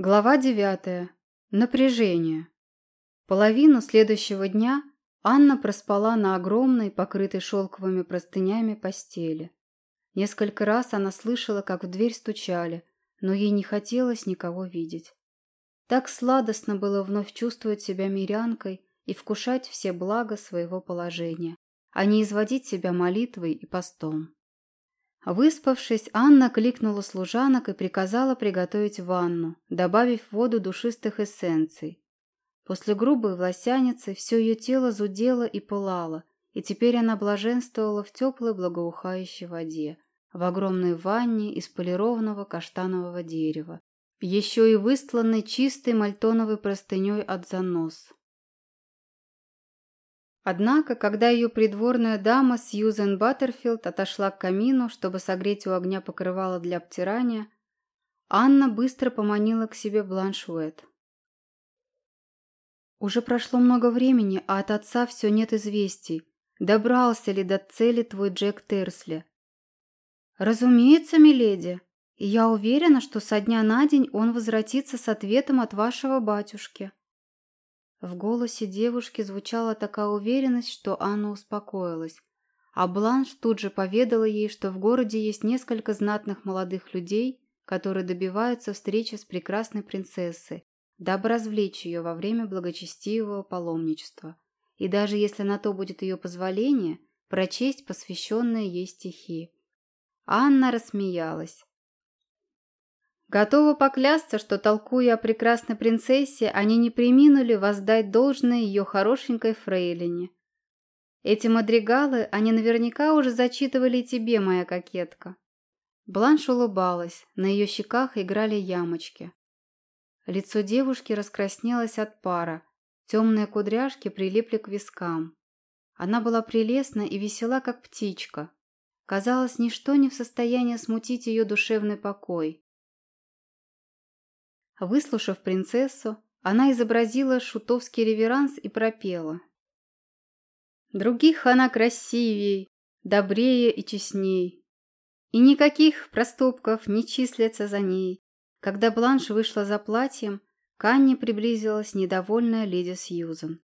Глава девятая. Напряжение. Половину следующего дня Анна проспала на огромной, покрытой шелковыми простынями постели. Несколько раз она слышала, как в дверь стучали, но ей не хотелось никого видеть. Так сладостно было вновь чувствовать себя мирянкой и вкушать все блага своего положения, а не изводить себя молитвой и постом. Выспавшись, Анна кликнула служанок и приказала приготовить ванну, добавив в воду душистых эссенций. После грубой власяницы все ее тело зудело и пылало, и теперь она блаженствовала в теплой благоухающей воде, в огромной ванне из полированного каштанового дерева, еще и выстланной чистой мальтоновой простыней от занос. Однако, когда ее придворная дама Сьюзен Баттерфилд отошла к камину, чтобы согреть у огня покрывало для обтирания, Анна быстро поманила к себе Бланшуэт. «Уже прошло много времени, а от отца все нет известий. Добрался ли до цели твой Джек Терсли?» «Разумеется, миледи. Я уверена, что со дня на день он возвратится с ответом от вашего батюшки». В голосе девушки звучала такая уверенность, что Анна успокоилась. А Бланш тут же поведала ей, что в городе есть несколько знатных молодых людей, которые добиваются встречи с прекрасной принцессой, дабы развлечь ее во время благочестивого паломничества. И даже если на то будет ее позволение, прочесть посвященные ей стихи. Анна рассмеялась. Готова поклясться, что, толкуя о прекрасной принцессе, они не приминули воздать должное ее хорошенькой фрейлине. Эти мадригалы они наверняка уже зачитывали тебе, моя кокетка. Бланш улыбалась, на ее щеках играли ямочки. Лицо девушки раскраснелось от пара, темные кудряшки прилипли к вискам. Она была прелестна и весела, как птичка. Казалось, ничто не в состоянии смутить ее душевный покой. Выслушав принцессу, она изобразила шутовский реверанс и пропела. «Других она красивей, добрее и честней, и никаких проступков не числятся за ней». Когда Бланш вышла за платьем, к Анне приблизилась недовольная леди Сьюзен.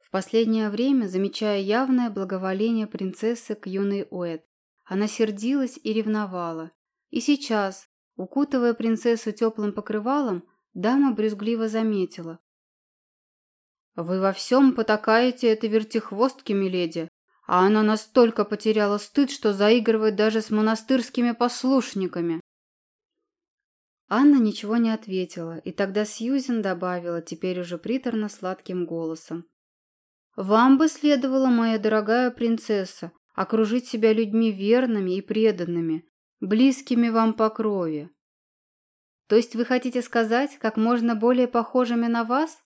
В последнее время, замечая явное благоволение принцессы к юной Уэд, она сердилась и ревновала. И сейчас, Укутывая принцессу теплым покрывалом, дама брюзгливо заметила. «Вы во всем потакаете этой вертихвостке, миледи, а она настолько потеряла стыд, что заигрывает даже с монастырскими послушниками». Анна ничего не ответила, и тогда Сьюзен добавила, теперь уже приторно-сладким голосом. «Вам бы следовало, моя дорогая принцесса, окружить себя людьми верными и преданными, близкими вам по крови. То есть вы хотите сказать, как можно более похожими на вас?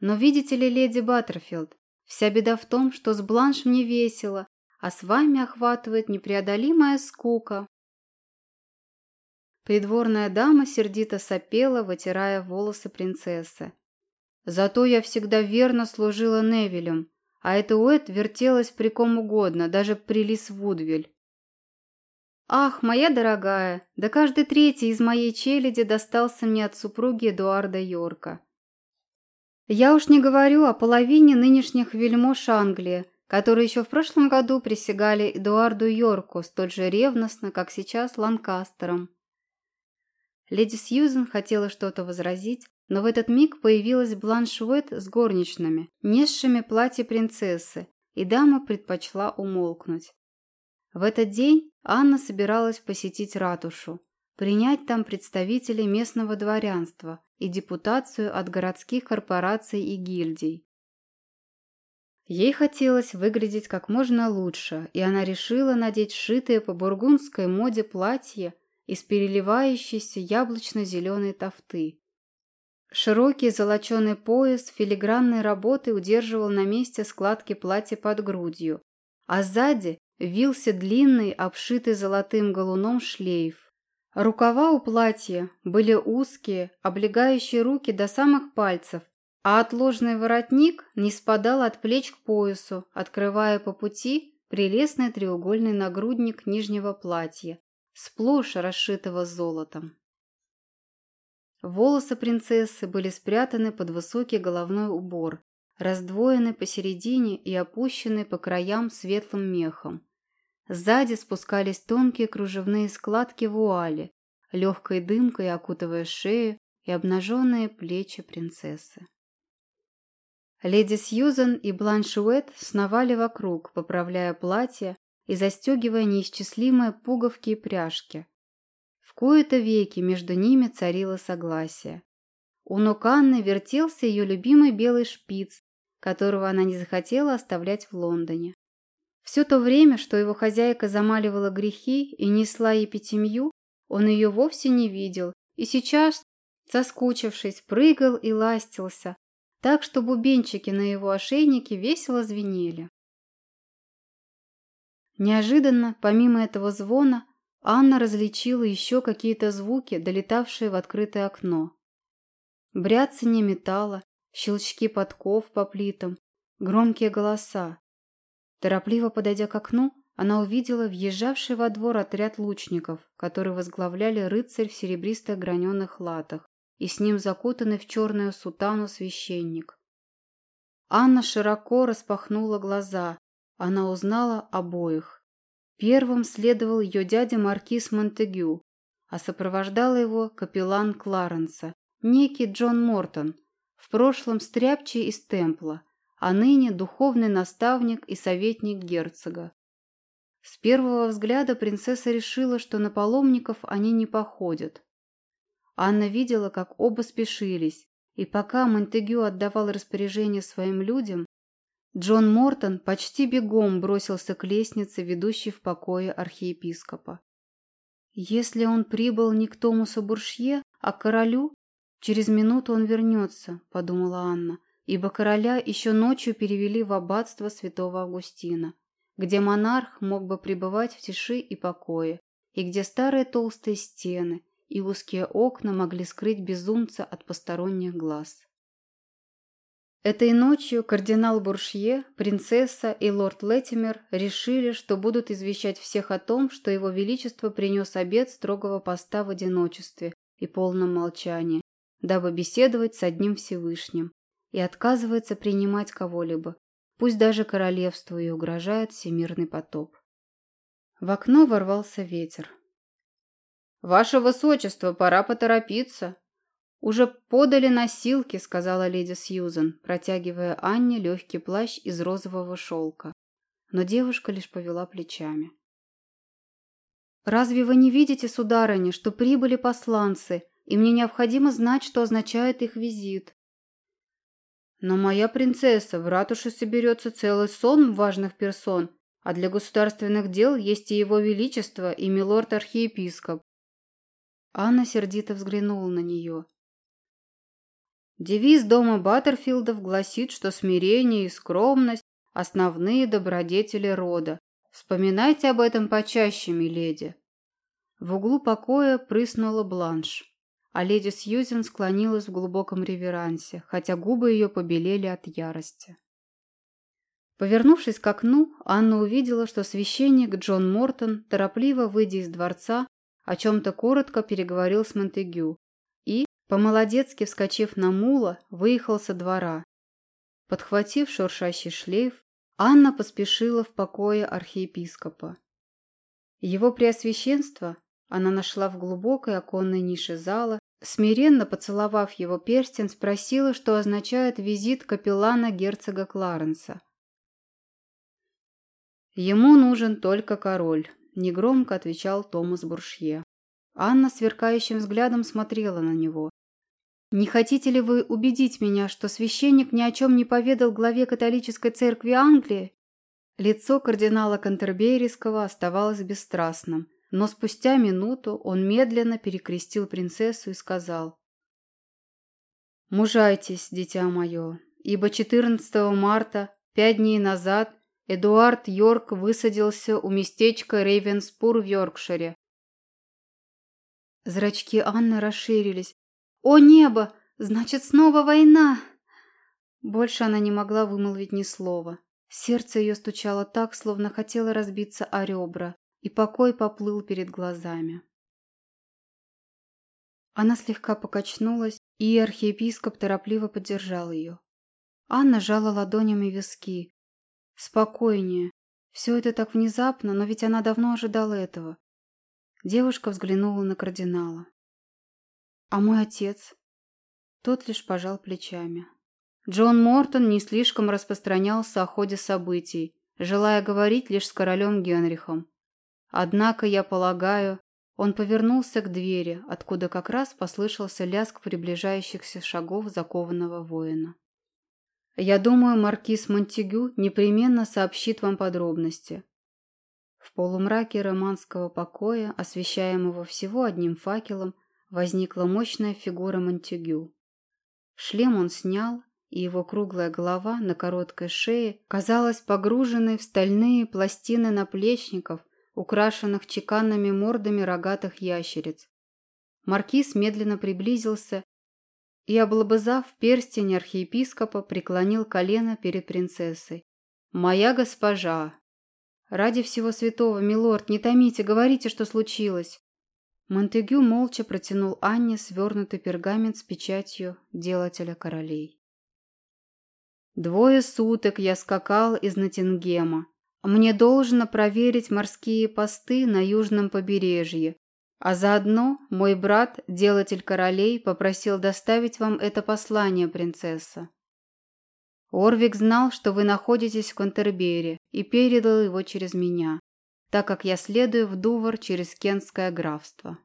Но видите ли, леди Баттерфилд, вся беда в том, что с Бланш мне весело, а с вами охватывает непреодолимая скука. Придворная дама сердито сопела, вытирая волосы принцессы. Зато я всегда верно служила Невилем, а эта Уэт вертелась при ком угодно, даже при Лис Вудвиль. «Ах, моя дорогая, да каждый третий из моей челяди достался мне от супруги Эдуарда Йорка. Я уж не говорю о половине нынешних вельмож Англии, которые еще в прошлом году присягали Эдуарду Йорку столь же ревностно, как сейчас Ланкастером». Леди Сьюзен хотела что-то возразить, но в этот миг появилась Бланш с горничными, несшими платье принцессы, и дама предпочла умолкнуть. В этот день Анна собиралась посетить ратушу, принять там представителей местного дворянства и депутацию от городских корпораций и гильдий. Ей хотелось выглядеть как можно лучше, и она решила надеть сшитое по бургундской моде платье из переливающейся яблочно-зеленой тофты. Широкий золоченый пояс филигранной работы удерживал на месте складки платья под грудью, а сзади вился длинный, обшитый золотым галуном шлейф. Рукава у платья были узкие, облегающие руки до самых пальцев, а отложный воротник не спадал от плеч к поясу, открывая по пути прелестный треугольный нагрудник нижнего платья, сплошь расшитого золотом. Волосы принцессы были спрятаны под высокий головной убор, раздвоены посередине и опущены по краям светлым мехом. Сзади спускались тонкие кружевные складки вуали, легкой дымкой окутывая шею и обнаженные плечи принцессы. Леди Сьюзен и Бланш Уэт сновали вокруг, поправляя платье и застегивая неисчислимые пуговки и пряжки. В кои-то веки между ними царило согласие. У ног Анны вертелся ее любимый белый шпиц, которого она не захотела оставлять в Лондоне. Все то время, что его хозяйка замаливала грехи и несла епитемью, он ее вовсе не видел, и сейчас, соскучившись, прыгал и ластился, так что бубенчики на его ошейнике весело звенели. Неожиданно, помимо этого звона, Анна различила еще какие-то звуки, долетавшие в открытое окно. Бряцание металла, щелчки подков по плитам, громкие голоса. Торопливо подойдя к окну, она увидела въезжавший во двор отряд лучников, который возглавляли рыцарь в серебристых граненых латах и с ним закутанный в черную сутану священник. Анна широко распахнула глаза. Она узнала обоих. Первым следовал ее дядя Маркиз Монтегю, а сопровождал его капеллан Кларенса, некий Джон Мортон, в прошлом стряпчий из Темпла, а ныне духовный наставник и советник герцога. С первого взгляда принцесса решила, что на паломников они не походят. Анна видела, как оба спешились, и пока Монтегю отдавал распоряжение своим людям, Джон Мортон почти бегом бросился к лестнице, ведущей в покое архиепископа. Если он прибыл не к Томасу Буршье, а к королю, через минуту он вернется, подумала Анна, ибо короля еще ночью перевели в аббатство святого Августина, где монарх мог бы пребывать в тиши и покое, и где старые толстые стены и узкие окна могли скрыть безумца от посторонних глаз. Этой ночью кардинал Буршье, принцесса и лорд Леттимер решили, что будут извещать всех о том, что его величество принес обед строгого поста в одиночестве и полном молчании, дабы беседовать с одним Всевышним, и отказывается принимать кого-либо, пусть даже королевству и угрожает всемирный потоп. В окно ворвался ветер. «Ваше высочество, пора поторопиться!» «Уже подали носилки», — сказала леди Сьюзен, протягивая Анне легкий плащ из розового шелка. Но девушка лишь повела плечами. «Разве вы не видите, сударыня, что прибыли посланцы, и мне необходимо знать, что означает их визит?» «Но моя принцесса, в ратуше соберется целый сон важных персон, а для государственных дел есть и его величество, и милорд-архиепископ». Анна сердито взглянула на нее. Девиз дома Баттерфилдов гласит, что смирение и скромность – основные добродетели рода. Вспоминайте об этом почаще, миледи. В углу покоя прыснула Бланш, а леди Сьюзен склонилась в глубоком реверансе, хотя губы ее побелели от ярости. Повернувшись к окну, Анна увидела, что священник Джон Мортон, торопливо выйдя из дворца, о чем-то коротко переговорил с Монтегю, по-молодецки вскочив на мула, выехал со двора. Подхватив шуршащий шлейф, Анна поспешила в покое архиепископа. Его преосвященство она нашла в глубокой оконной нише зала, смиренно поцеловав его перстень, спросила, что означает визит капеллана герцога Кларенса. «Ему нужен только король», – негромко отвечал Томас Буршье. Анна сверкающим взглядом смотрела на него. Не хотите ли вы убедить меня, что священник ни о чем не поведал главе католической церкви Англии? Лицо кардинала Кантерберийского оставалось бесстрастным, но спустя минуту он медленно перекрестил принцессу и сказал «Мужайтесь, дитя мое, ибо 14 марта, пять дней назад, Эдуард Йорк высадился у местечка Рейвенспур в Йоркшире. Зрачки Анны расширились. «О небо! Значит, снова война!» Больше она не могла вымолвить ни слова. Сердце ее стучало так, словно хотело разбиться о ребра, и покой поплыл перед глазами. Она слегка покачнулась, и архиепископ торопливо поддержал ее. Анна сжала ладонями виски. «Спокойнее. Все это так внезапно, но ведь она давно ожидала этого». Девушка взглянула на кардинала. «А мой отец?» Тот лишь пожал плечами. Джон Мортон не слишком распространялся о ходе событий, желая говорить лишь с королем Генрихом. Однако, я полагаю, он повернулся к двери, откуда как раз послышался лязг приближающихся шагов закованного воина. «Я думаю, маркиз Монтегю непременно сообщит вам подробности». В полумраке романского покоя, освещаемого всего одним факелом, возникла мощная фигура Монтегю. Шлем он снял, и его круглая голова на короткой шее казалась погруженной в стальные пластины наплечников, украшенных чеканными мордами рогатых ящериц. Маркиз медленно приблизился и, облобызав перстень архиепископа, преклонил колено перед принцессой. «Моя госпожа!» «Ради всего святого, милорд, не томите, говорите, что случилось!» Монтегю молча протянул Анне свернутый пергамент с печатью делателя королей. Двое суток я скакал из Натингема. Мне должно проверить морские посты на южном побережье, а заодно мой брат, делатель королей, попросил доставить вам это послание, принцесса. Орвик знал, что вы находитесь в Кантербере и передал его через меня, так как я следую в Дувр через Кентское графство.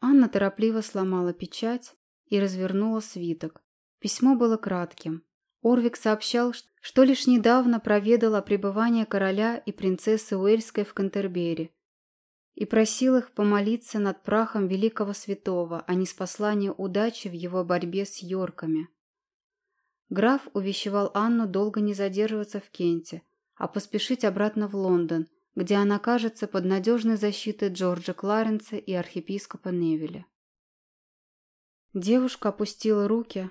Анна торопливо сломала печать и развернула свиток. Письмо было кратким. Орвик сообщал, что лишь недавно проведал о пребывании короля и принцессы Уэльской в Кантербере и просил их помолиться над прахом великого святого, а не удачи в его борьбе с Йорками. Граф увещевал Анну долго не задерживаться в Кенте, а поспешить обратно в Лондон, где она окажется под надежной защитой Джорджа Кларенса и архиепископа Невеля. Девушка опустила руки,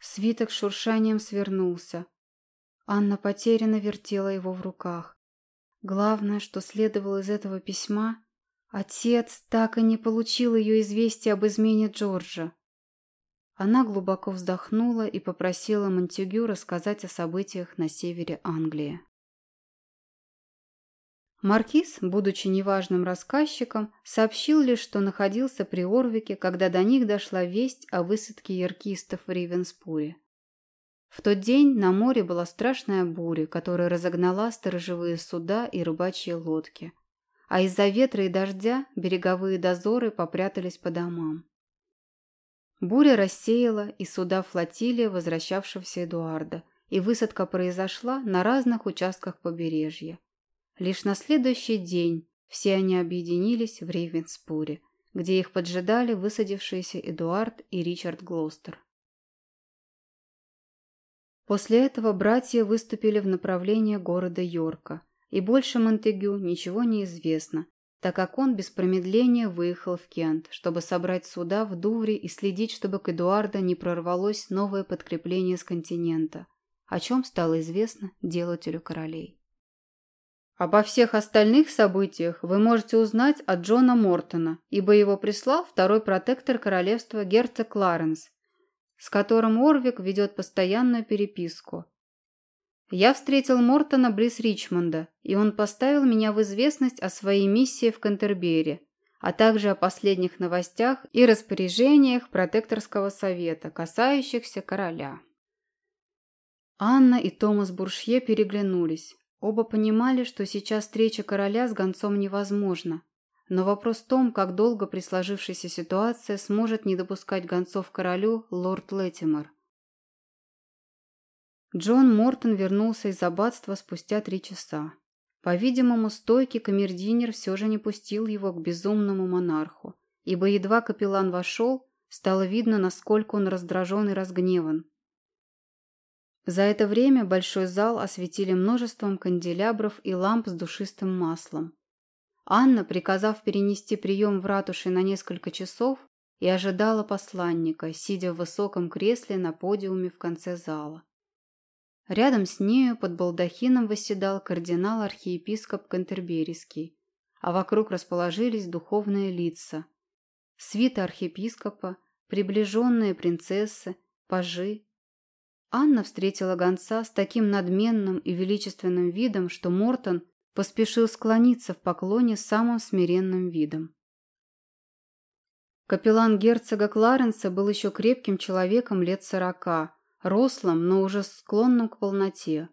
Свиток с шуршанием свернулся. Анна потерянно вертела его в руках. Главное, что следовало из этого письма, отец так и не получил ее известия об измене Джорджа. Она глубоко вздохнула и попросила Монтегю рассказать о событиях на севере Англии. Маркиз, будучи неважным рассказчиком, сообщил лишь, что находился при Орвике, когда до них дошла весть о высадке яркистов в Ривенспуре. В тот день на море была страшная буря, которая разогнала сторожевые суда и рыбачьи лодки. А из-за ветра и дождя береговые дозоры попрятались по домам. Буря рассеяла и суда флотилии возвращавшегося Эдуарда, и высадка произошла на разных участках побережья. Лишь на следующий день все они объединились в Рейвенспуре, где их поджидали высадившиеся Эдуард и Ричард Глостер. После этого братья выступили в направлении города Йорка, и больше Монтегю ничего не известно, так как он без промедления выехал в Кент, чтобы собрать суда в Дувре и следить, чтобы к Эдуарда не прорвалось новое подкрепление с континента, о чем стало известно делателю королей. Обо всех остальных событиях вы можете узнать от Джона Мортона, ибо его прислал второй протектор королевства герцог Кларенс, с которым Орвик ведет постоянную переписку. Я встретил Мортона близ Ричмонда, и он поставил меня в известность о своей миссии в Кантербери, а также о последних новостях и распоряжениях протекторского совета, касающихся короля. Анна и Томас Буршье переглянулись. Оба понимали, что сейчас встреча короля с гонцом невозможна, но вопрос в том, как долго при сложившейся ситуации сможет не допускать гонцов королю лорд Леттимор. Джон Мортон вернулся из аббатства спустя три часа. По-видимому, стойкий камердинер все же не пустил его к безумному монарху, ибо едва капеллан вошел, стало видно, насколько он раздражен и разгневан. За это время большой зал осветили множеством канделябров и ламп с душистым маслом. Анна, приказав перенести прием в ратуше на несколько часов, и ожидала посланника, сидя в высоком кресле на подиуме в конце зала. Рядом с нею под балдахином восседал кардинал-архиепископ Кантерберийский, а вокруг расположились духовные лица. свита архиепископа, приближенные принцессы, пажи. Анна встретила гонца с таким надменным и величественным видом, что Мортон поспешил склониться в поклоне самым смиренным видом. Капеллан герцога Кларенса был еще крепким человеком лет сорока, рослым, но уже склонным к полноте.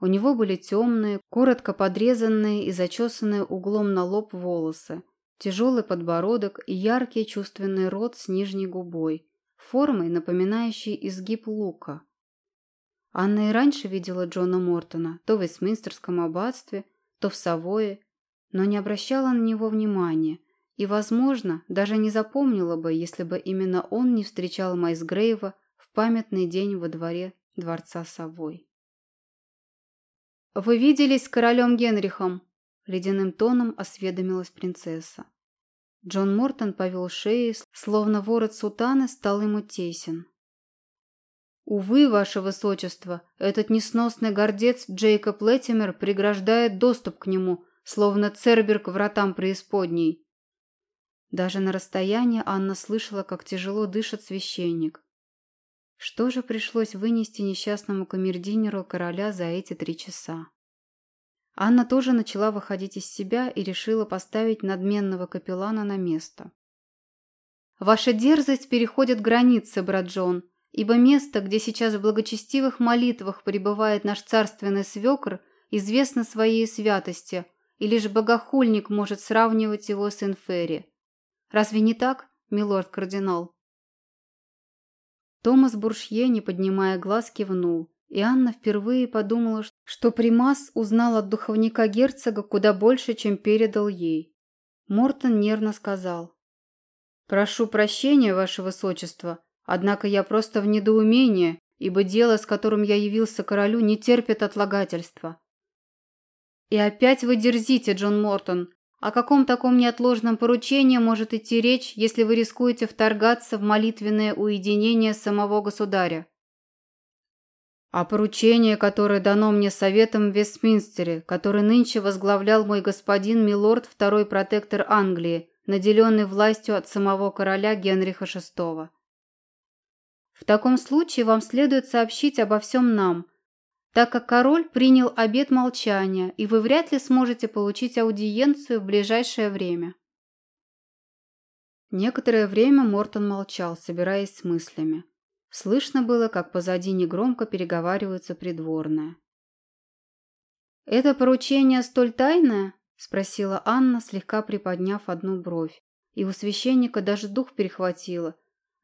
У него были темные, коротко подрезанные и зачесанные углом на лоб волосы, тяжелый подбородок и яркий чувственный рот с нижней губой, формой, напоминающей изгиб лука. Анна и раньше видела Джона Мортона то в Вестминстерском аббатстве, то в Савое, но не обращала на него внимания и, возможно, даже не запомнила бы, если бы именно он не встречал Майс Грейва в памятный день во дворе дворца Савой. «Вы виделись с королем Генрихом?» – ледяным тоном осведомилась принцесса. Джон Мортон повел шеей, словно ворот сутаны стал ему тесен. «Увы, ваше высочество, этот несносный гордец Джейкоб Леттимер преграждает доступ к нему, словно Цербер к вратам преисподней». Даже на расстоянии Анна слышала, как тяжело дышит священник. Что же пришлось вынести несчастному камердинеру короля за эти три часа? Анна тоже начала выходить из себя и решила поставить надменного капеллана на место. «Ваша дерзость переходит границы, брат Джон, ибо место, где сейчас в благочестивых молитвах пребывает наш царственный свекр, известно своей святости, и лишь богохульник может сравнивать его с инфери. Разве не так, милорд-кардинал?» Томас Буршье, не поднимая глаз, кивнул, и Анна впервые подумала, что Примас узнал от духовника герцога куда больше, чем передал ей. Мортон нервно сказал. «Прошу прощения, ваше высочество, однако я просто в недоумении, ибо дело, с которым я явился королю, не терпит отлагательства». «И опять вы дерзите, Джон Мортон. О каком таком неотложном поручении может идти речь, если вы рискуете вторгаться в молитвенное уединение самого государя? А поручение, которое дано мне советом в Вестминстере, который нынче возглавлял мой господин Милорд, второй протектор Англии, наделенный властью от самого короля Генриха VI. В таком случае вам следует сообщить обо всем нам – так как король принял обет молчания, и вы вряд ли сможете получить аудиенцию в ближайшее время. Некоторое время Мортон молчал, собираясь с мыслями. Слышно было, как позади негромко переговариваются придворные. «Это поручение столь тайное?» – спросила Анна, слегка приподняв одну бровь. И у священника даже дух перехватило.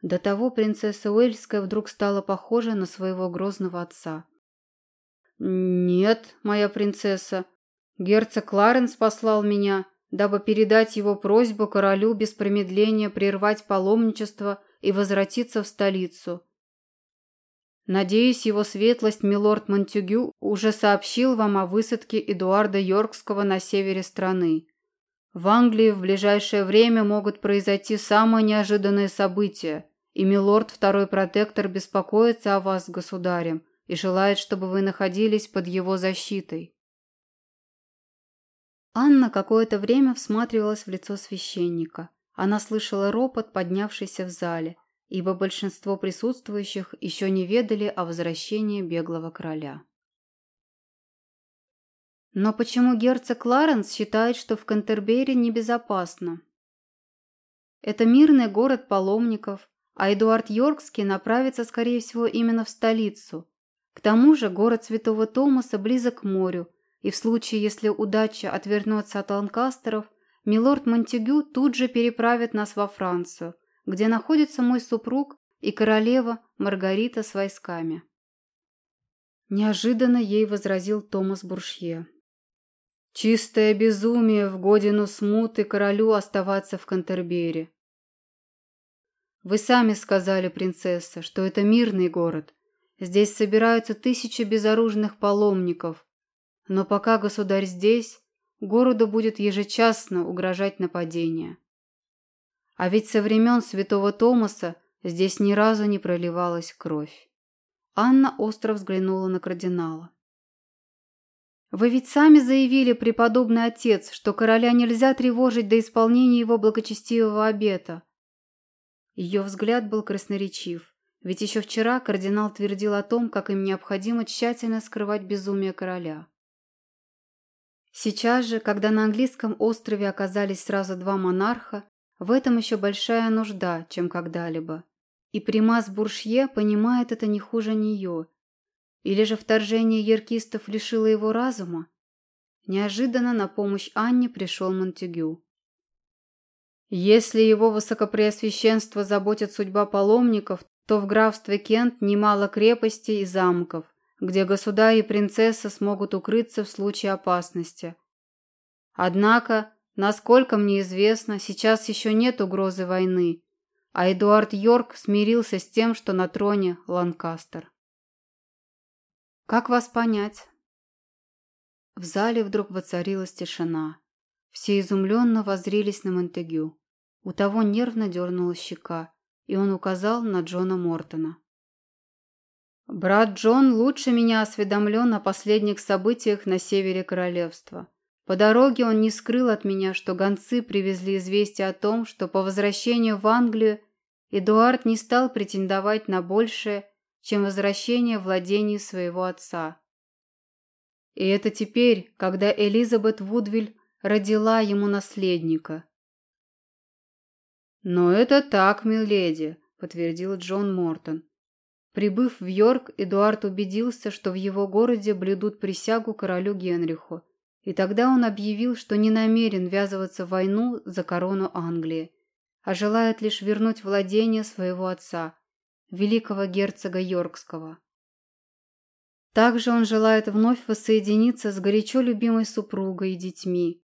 До того принцесса Уэльская вдруг стала похожа на своего грозного отца. «Нет, моя принцесса. Герцог Кларенс послал меня, дабы передать его просьбу королю без промедления прервать паломничество и возвратиться в столицу. Надеюсь, его светлость милорд Монтюгю уже сообщил вам о высадке Эдуарда Йоркского на севере страны. В Англии в ближайшее время могут произойти самые неожиданные события, и милорд второй протектор беспокоится о вас государем, и желает, чтобы вы находились под его защитой. Анна какое-то время всматривалась в лицо священника. Она слышала ропот, поднявшийся в зале, ибо большинство присутствующих еще не ведали о возвращении беглого короля. Но почему герцог Кларенс считает, что в Кантербери небезопасно? Это мирный город паломников, а Эдуард Йоркский направится, скорее всего, именно в столицу, к тому же город Святого Томаса близок к морю, и в случае, если удача отвернется от Ланкастеров, милорд Монтегю тут же переправит нас во Францию, где находится мой супруг и королева Маргарита с войсками. Неожиданно ей возразил Томас Буршье. «Чистое безумие в годину смуты королю оставаться в Кантербере. Вы сами сказали, принцесса, что это мирный город, Здесь собираются тысячи безоружных паломников. Но пока государь здесь, городу будет ежечасно угрожать нападение. А ведь со времен святого Томаса здесь ни разу не проливалась кровь. Анна остро взглянула на кардинала. «Вы ведь сами заявили, преподобный отец, что короля нельзя тревожить до исполнения его благочестивого обета. Ее взгляд был красноречив, ведь еще вчера кардинал твердил о том, как им необходимо тщательно скрывать безумие короля. Сейчас же, когда на английском острове оказались сразу два монарха, в этом еще большая нужда, чем когда-либо. И примас Буршье понимает это не хуже нее. Или же вторжение яркистов лишило его разума? Неожиданно на помощь Анне пришел Монтегю. Если его высокопреосвященство заботит судьба паломников, то в графстве Кент немало крепостей и замков, где государь и принцесса смогут укрыться в случае опасности. Однако, насколько мне известно, сейчас еще нет угрозы войны, а Эдуард Йорк смирился с тем, что на троне Ланкастер. «Как вас понять?» В зале вдруг воцарилась тишина. Все изумленно воззрелись на Монтегю. У того нервно дернула щека, и он указал на Джона Мортона. Брат Джон лучше меня осведомлен о последних событиях на севере королевства. По дороге он не скрыл от меня, что гонцы привезли известие о том, что по возвращению в Англию Эдуард не стал претендовать на большее, чем возвращение владений своего отца. И это теперь, когда Элизабет Вудвиль родила ему наследника. «Но это так, миледи», — подтвердил Джон Мортон. Прибыв в Йорк, Эдуард убедился, что в его городе блюдут присягу королю Генриху, и тогда он объявил, что не намерен ввязываться в войну за корону Англии, а желает лишь вернуть владение своего отца, великого герцога Йоркского. Также он желает вновь воссоединиться с горячо любимой супругой и детьми.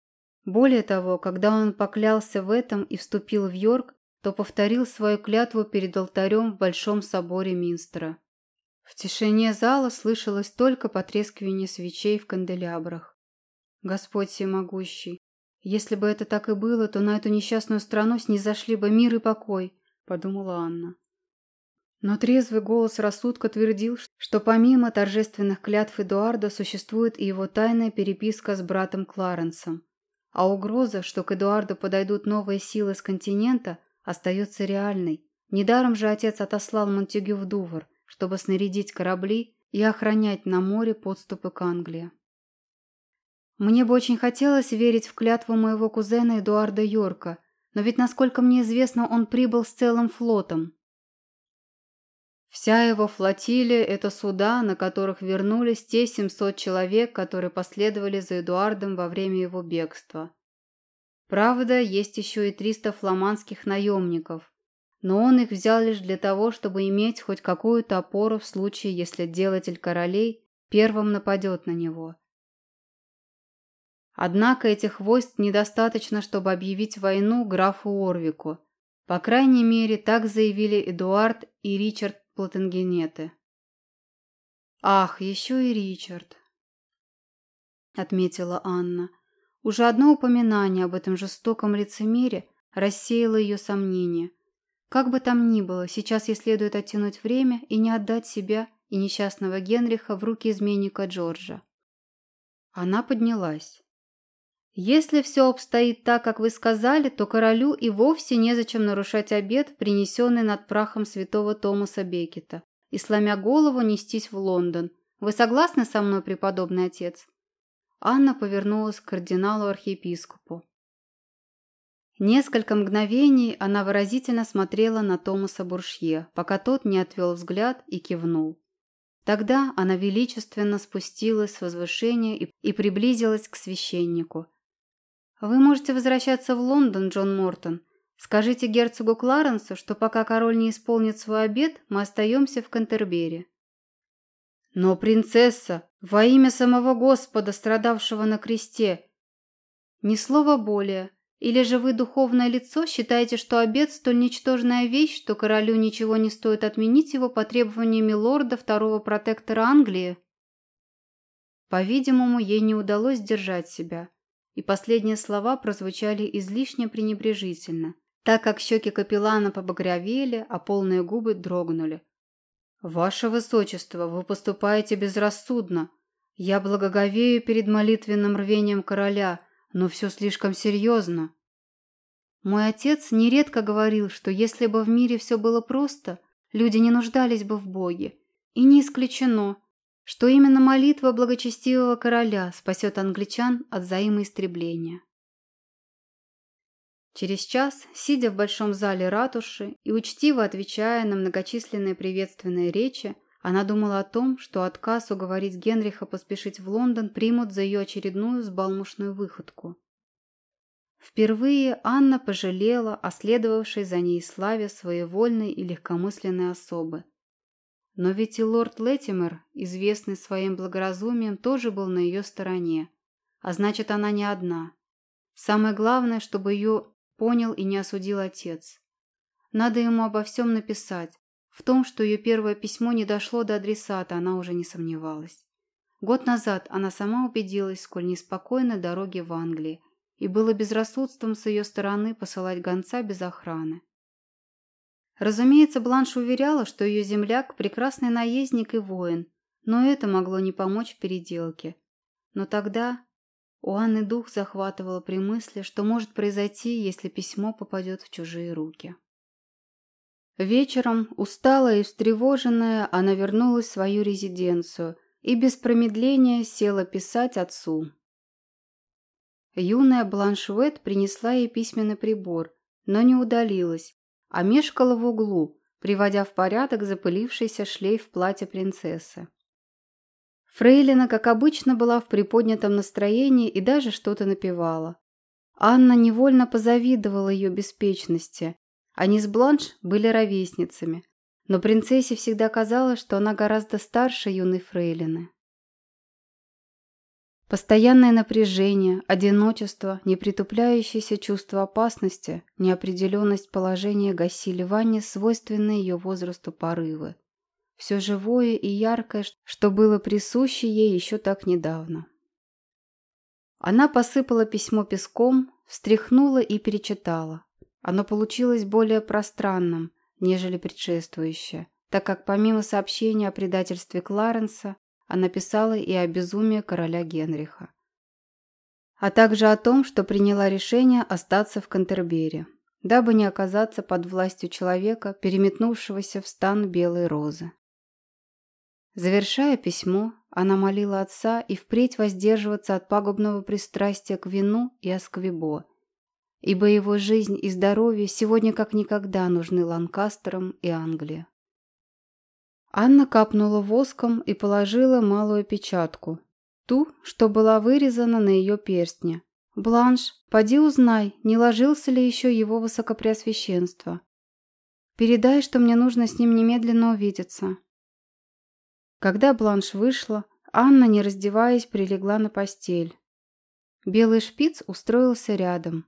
Более того, когда он поклялся в этом и вступил в Йорк, то повторил свою клятву перед алтарем в Большом соборе Минстера. В тишине зала слышалось только потрескивание свечей в канделябрах. Господь всемогущий, если бы это так и было, то на эту несчастную страну снизошли бы мир и покой, подумала Анна. Но трезвый голос рассудка твердил, что помимо торжественных клятв Эдуарда существует и его тайная переписка с братом Кларенсом. А угроза, что к Эдуарду подойдут новые силы с континента, остается реальной. Недаром же отец отослал Монтегю в Дувр, чтобы снарядить корабли и охранять на море подступы к Англии. Мне бы очень хотелось верить в клятву моего кузена Эдуарда Йорка, но ведь, насколько мне известно, он прибыл с целым флотом. Вся его флотилия – это суда, на которых вернулись те 700 человек, которые последовали за Эдуардом во время его бегства. Правда, есть еще и 300 фламандских наемников, но он их взял лишь для того, чтобы иметь хоть какую-то опору в случае, если делатель королей первым нападет на него. Однако этих войск недостаточно, чтобы объявить войну графу Орвику. По крайней мере, так заявили Эдуард и Ричард Платенгенеты. «Ах, еще и Ричард», — отметила Анна. Уже одно упоминание об этом жестоком лицемере рассеяло ее сомнения. Как бы там ни было, сейчас ей следует оттянуть время и не отдать себя и несчастного Генриха в руки изменника Джорджа. Она поднялась. «Если все обстоит так, как вы сказали, то королю и вовсе незачем нарушать обет, принесенный над прахом святого Томаса Бекета, и, сломя голову, нестись в Лондон. Вы согласны со мной, преподобный отец?» Анна повернулась к кардиналу-архиепископу. Несколько мгновений она выразительно смотрела на Томаса Буршье, пока тот не отвел взгляд и кивнул. Тогда она величественно спустилась с возвышения и, и приблизилась к священнику. «Вы можете возвращаться в Лондон, Джон Мортон. Скажите герцогу Кларенсу, что пока король не исполнит свой обет, мы остаемся в Кантербери». «Но, принцесса, во имя самого Господа, страдавшего на кресте!» «Ни слова более. Или же вы, духовное лицо, считаете, что обед столь ничтожная вещь, что королю ничего не стоит отменить его по требованию милорда второго протектора Англии?» По-видимому, ей не удалось сдержать себя, и последние слова прозвучали излишне пренебрежительно, так как щеки капеллана побагровели, а полные губы дрогнули. «Ваше Высочество, вы поступаете безрассудно. Я благоговею перед молитвенным рвением короля, но все слишком серьезно». Мой отец нередко говорил, что если бы в мире все было просто, люди не нуждались бы в Боге. И не исключено, что именно молитва благочестивого короля спасет англичан от взаимоистребления. Через час, сидя в большом зале ратуши и учтиво отвечая на многочисленные приветственные речи, она думала о том, что отказ уговорить Генриха поспешить в Лондон примут за ее очередную взбалмошную выходку. Впервые Анна пожалела о следовавшей за ней славе своевольной и легкомысленной особы. Но ведь и лорд Леттимер, известный своим благоразумием, тоже был на ее стороне. А значит, она не одна. Самое главное, чтобы ее понял и не осудил отец. Надо ему обо всем написать. В том, что ее первое письмо не дошло до адресата, она уже не сомневалась. Год назад она сама убедилась, сколь неспокойны дороги в Англии, и было безрассудством с ее стороны посылать гонца без охраны. Разумеется, Бланш уверяла, что ее земляк – прекрасный наездник и воин, но это могло не помочь в переделке. Но тогда у Анны дух захватывало при мысли, что может произойти, если письмо попадет в чужие руки. Вечером, усталая и встревоженная, она вернулась в свою резиденцию и без промедления села писать отцу, Юная Бланшуэт принесла ей письменный прибор, но не удалилась, а мешкала в углу, приводя в порядок запылившийся шлейф платья принцессы. Фрейлина, как обычно, была в приподнятом настроении и даже что-то напевала. Анна невольно позавидовала ее беспечности. Они с Бланш были ровесницами, но принцессе всегда казалось, что она гораздо старше юной фрейлины. Постоянное напряжение, одиночество, непритупляющееся чувство опасности, неопределенность положения гасили Ванне свойственные ее возрасту порывы. Все живое и яркое, что было присуще ей еще так недавно. Она посыпала письмо песком, встряхнула и перечитала. Оно получилось более пространным, нежели предшествующее, так как помимо сообщения о предательстве Кларенса, она писала и о безумии короля Генриха. А также о том, что приняла решение остаться в Кантербере, дабы не оказаться под властью человека, переметнувшегося в стан Белой Розы. Завершая письмо, она молила отца и впредь воздерживаться от пагубного пристрастия к вину и осквебо, ибо его жизнь и здоровье сегодня как никогда нужны Ланкастерам и Англии. Анна капнула воском и положила малую печатку. Ту, что была вырезана на ее перстне. «Бланш, поди узнай, не ложился ли еще его высокопреосвященство. Передай, что мне нужно с ним немедленно увидеться». Когда Бланш вышла, Анна, не раздеваясь, прилегла на постель. Белый шпиц устроился рядом.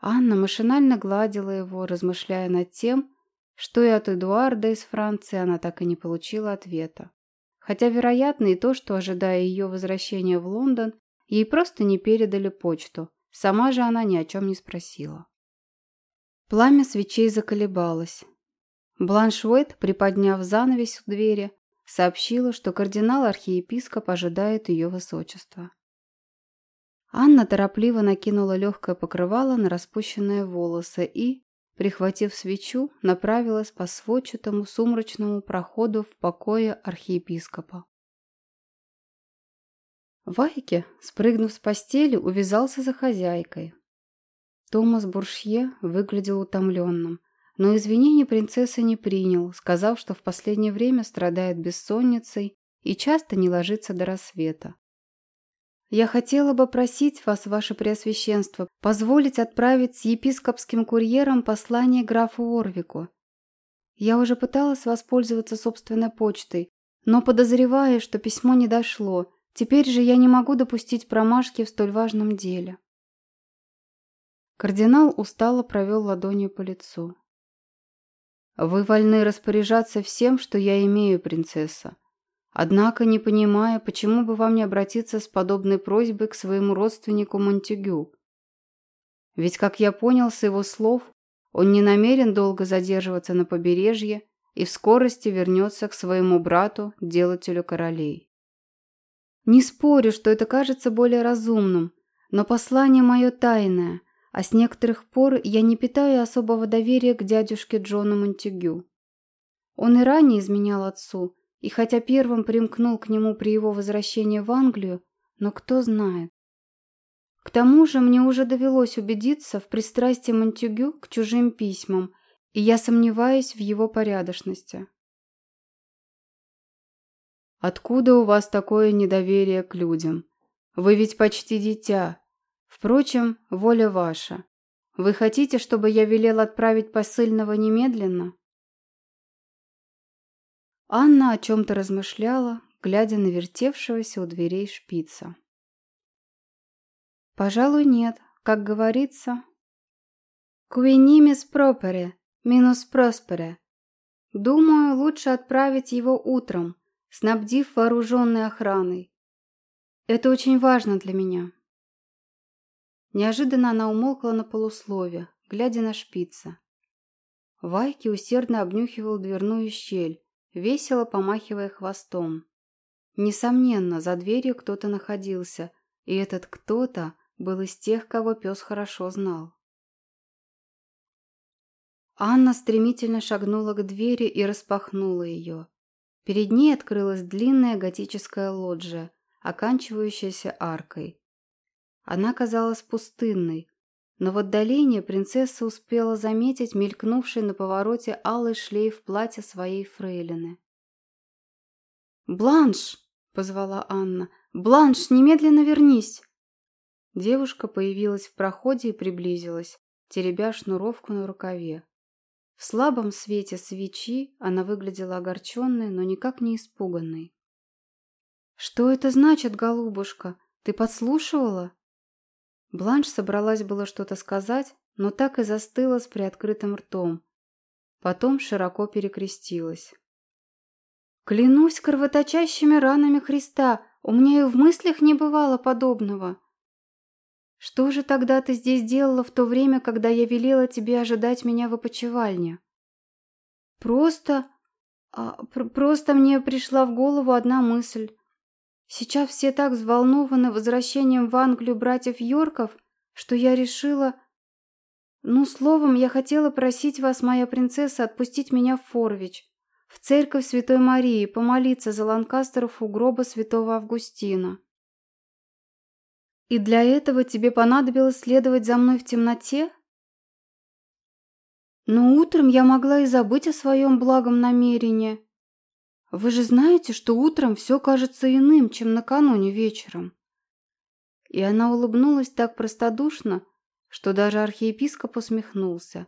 Анна машинально гладила его, размышляя над тем, что и от Эдуарда из Франции она так и не получила ответа. Хотя, вероятно, и то, что, ожидая ее возвращения в Лондон, ей просто не передали почту. Сама же она ни о чем не спросила. Пламя свечей заколебалось. Бланш Уэйт, приподняв занавес у двери, сообщила, что кардинал-архиепископ ожидает ее высочества. Анна торопливо накинула легкое покрывало на распущенные волосы и, прихватив свечу, направилась по сводчатому сумрачному проходу в покое архиепископа. Вайке, спрыгнув с постели, увязался за хозяйкой. Томас Буршье выглядел утомленным, но извинений принцессы не принял, сказав, что в последнее время страдает бессонницей и часто не ложится до рассвета. Я хотела бы просить вас, ваше преосвященство, позволить отправить с епископским курьером послание графу Орвику. Я уже пыталась воспользоваться собственной почтой, но подозреваю, что письмо не дошло. Теперь же я не могу допустить промашки в столь важном деле. Кардинал устало провел ладонью по лицу. «Вы вольны распоряжаться всем, что я имею, принцесса. Однако, не понимая, почему бы вам не обратиться с подобной просьбой к своему родственнику Монтегю. Ведь, как я понял с его слов, он не намерен долго задерживаться на побережье и в скорости вернется к своему брату, делателю королей. Не спорю, что это кажется более разумным, но послание мое тайное. а с некоторых пор я не питаю особого доверия к дядюшке Джону Монтегю. Он и ранее изменял отцу, и хотя первым примкнул к нему при его возвращении в Англию, но кто знает. К тому же мне уже довелось убедиться в пристрастии Монтегю к чужим письмам, и я сомневаюсь в его порядочности. Откуда у вас такое недоверие к людям? Вы ведь почти дитя. Впрочем, воля ваша. Вы хотите, чтобы я велел отправить посыльного немедленно? Анна о чем-то размышляла, глядя на вертевшегося у дверей шпица. «Пожалуй, нет. Как говорится...» «Куинимис пропере, минус проспере». Думаю, лучше отправить его утром, снабдив вооруженной охраной. Это очень важно для меня. Неожиданно она умолкла на полуслове, глядя на шпица. Вайки усердно обнюхивал дверную щель, весело помахивая хвостом. Несомненно, за дверью кто-то находился, и этот кто-то был из тех, кого пес хорошо знал. Анна стремительно шагнула к двери и распахнула ее. Перед ней открылась длинная готическая лоджия, оканчивающаяся аркой. Она казалась пустынной, но в отдалении принцесса успела заметить мелькнувший на повороте алый шлейф платья своей фрейлины. «Бланш!» — позвала Анна. «Бланш, немедленно вернись!» Девушка появилась в проходе и приблизилась, теребя шнуровку на рукаве. В слабом свете свечи она выглядела огорченной, но никак не испуганной. «Что это значит, голубушка? Ты подслушивала?» Бланш собралась было что-то сказать, но так и застыла с приоткрытым ртом. Потом широко перекрестилась. «Клянусь кровоточащими ранами Христа, у меня и в мыслях не бывало подобного!» Что же тогда ты здесь делала в то время, когда я велела тебе ожидать меня в опочивальне? Просто... А, пр просто мне пришла в голову одна мысль. Сейчас все так взволнованы возвращением в Англию братьев Йорков, что я решила... Ну, словом, я хотела просить вас, моя принцесса, отпустить меня в Форвич, в церковь Святой Марии, помолиться за Ланкастеров у гроба святого Августина. И для этого тебе понадобилось следовать за мной в темноте? Но утром я могла и забыть о своем благом намерении. Вы же знаете, что утром все кажется иным, чем накануне вечером. И она улыбнулась так простодушно, что даже архиепископ усмехнулся.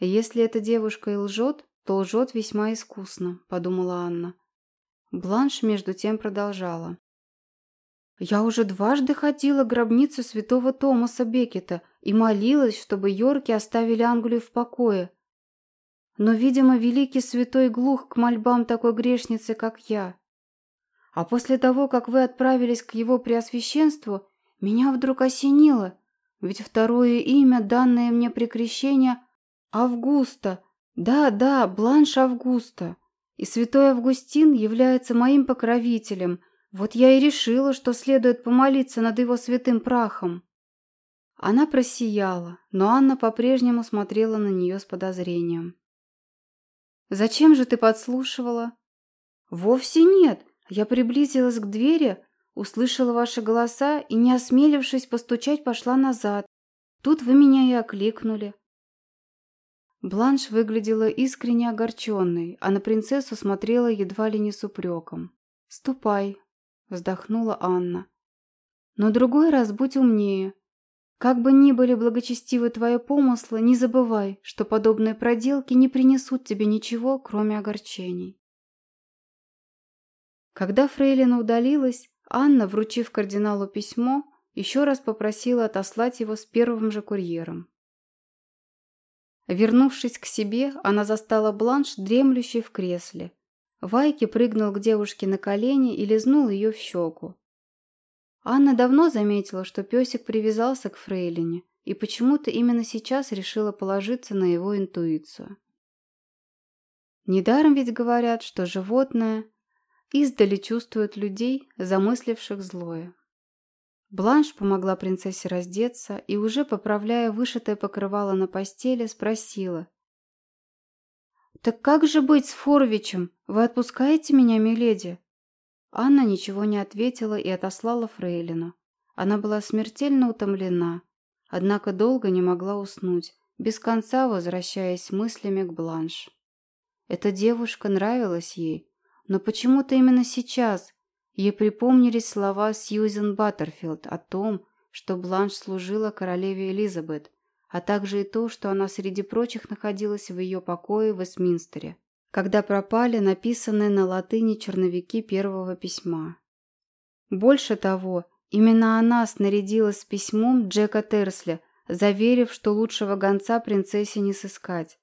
«Если эта девушка и лжет, то лжет весьма искусно», — подумала Анна. Бланш между тем продолжала. Я уже дважды ходила к гробнице святого Томаса Бекета и молилась, чтобы Йорки оставили Англию в покое. Но, видимо, великий святой глух к мольбам такой грешницы, как я. А после того, как вы отправились к его преосвященству, меня вдруг осенило, ведь второе имя, данное мне при крещении, Августа. Да, да, Бланш Августа. И святой Августин является моим покровителем – вот я и решила, что следует помолиться над его святым прахом. Она просияла, но Анна по-прежнему смотрела на нее с подозрением. «Зачем же ты подслушивала?» «Вовсе нет. Я приблизилась к двери, услышала ваши голоса и, не осмелившись постучать, пошла назад. Тут вы меня и окликнули». Бланш выглядела искренне огорченной, а на принцессу смотрела едва ли не с упреком. «Ступай, вздохнула Анна. Но другой раз будь умнее. Как бы ни были благочестивы твои помыслы, не забывай, что подобные проделки не принесут тебе ничего, кроме огорчений. Когда Фрейлина удалилась, Анна, вручив кардиналу письмо, еще раз попросила отослать его с первым же курьером. Вернувшись к себе, она застала Бланш, дремлющей в кресле, Вайки прыгнул к девушке на колени и лизнул ее в щеку. Анна давно заметила, что песик привязался к фрейлине и почему-то именно сейчас решила положиться на его интуицию. Недаром ведь говорят, что животное издали чувствует людей, замысливших злое. Бланш помогла принцессе раздеться и, уже поправляя вышитое покрывало на постели, спросила. «Так как же быть с Форвичем? Вы отпускаете меня, миледи?» Анна ничего не ответила и отослала Фрейлину. Она была смертельно утомлена, однако долго не могла уснуть, без конца возвращаясь мыслями к Бланш. Эта девушка нравилась ей, но почему-то именно сейчас, Ей припомнились слова Сьюзен Баттерфилд о том, что Бланш служила королеве Элизабет, а также и то, что она среди прочих находилась в ее покое в Вестминстере, когда пропали написанные на латыни черновики первого письма. Больше того, именно она снарядилась с письмом Джека Терсли, заверив, что лучшего гонца принцессе не сыскать.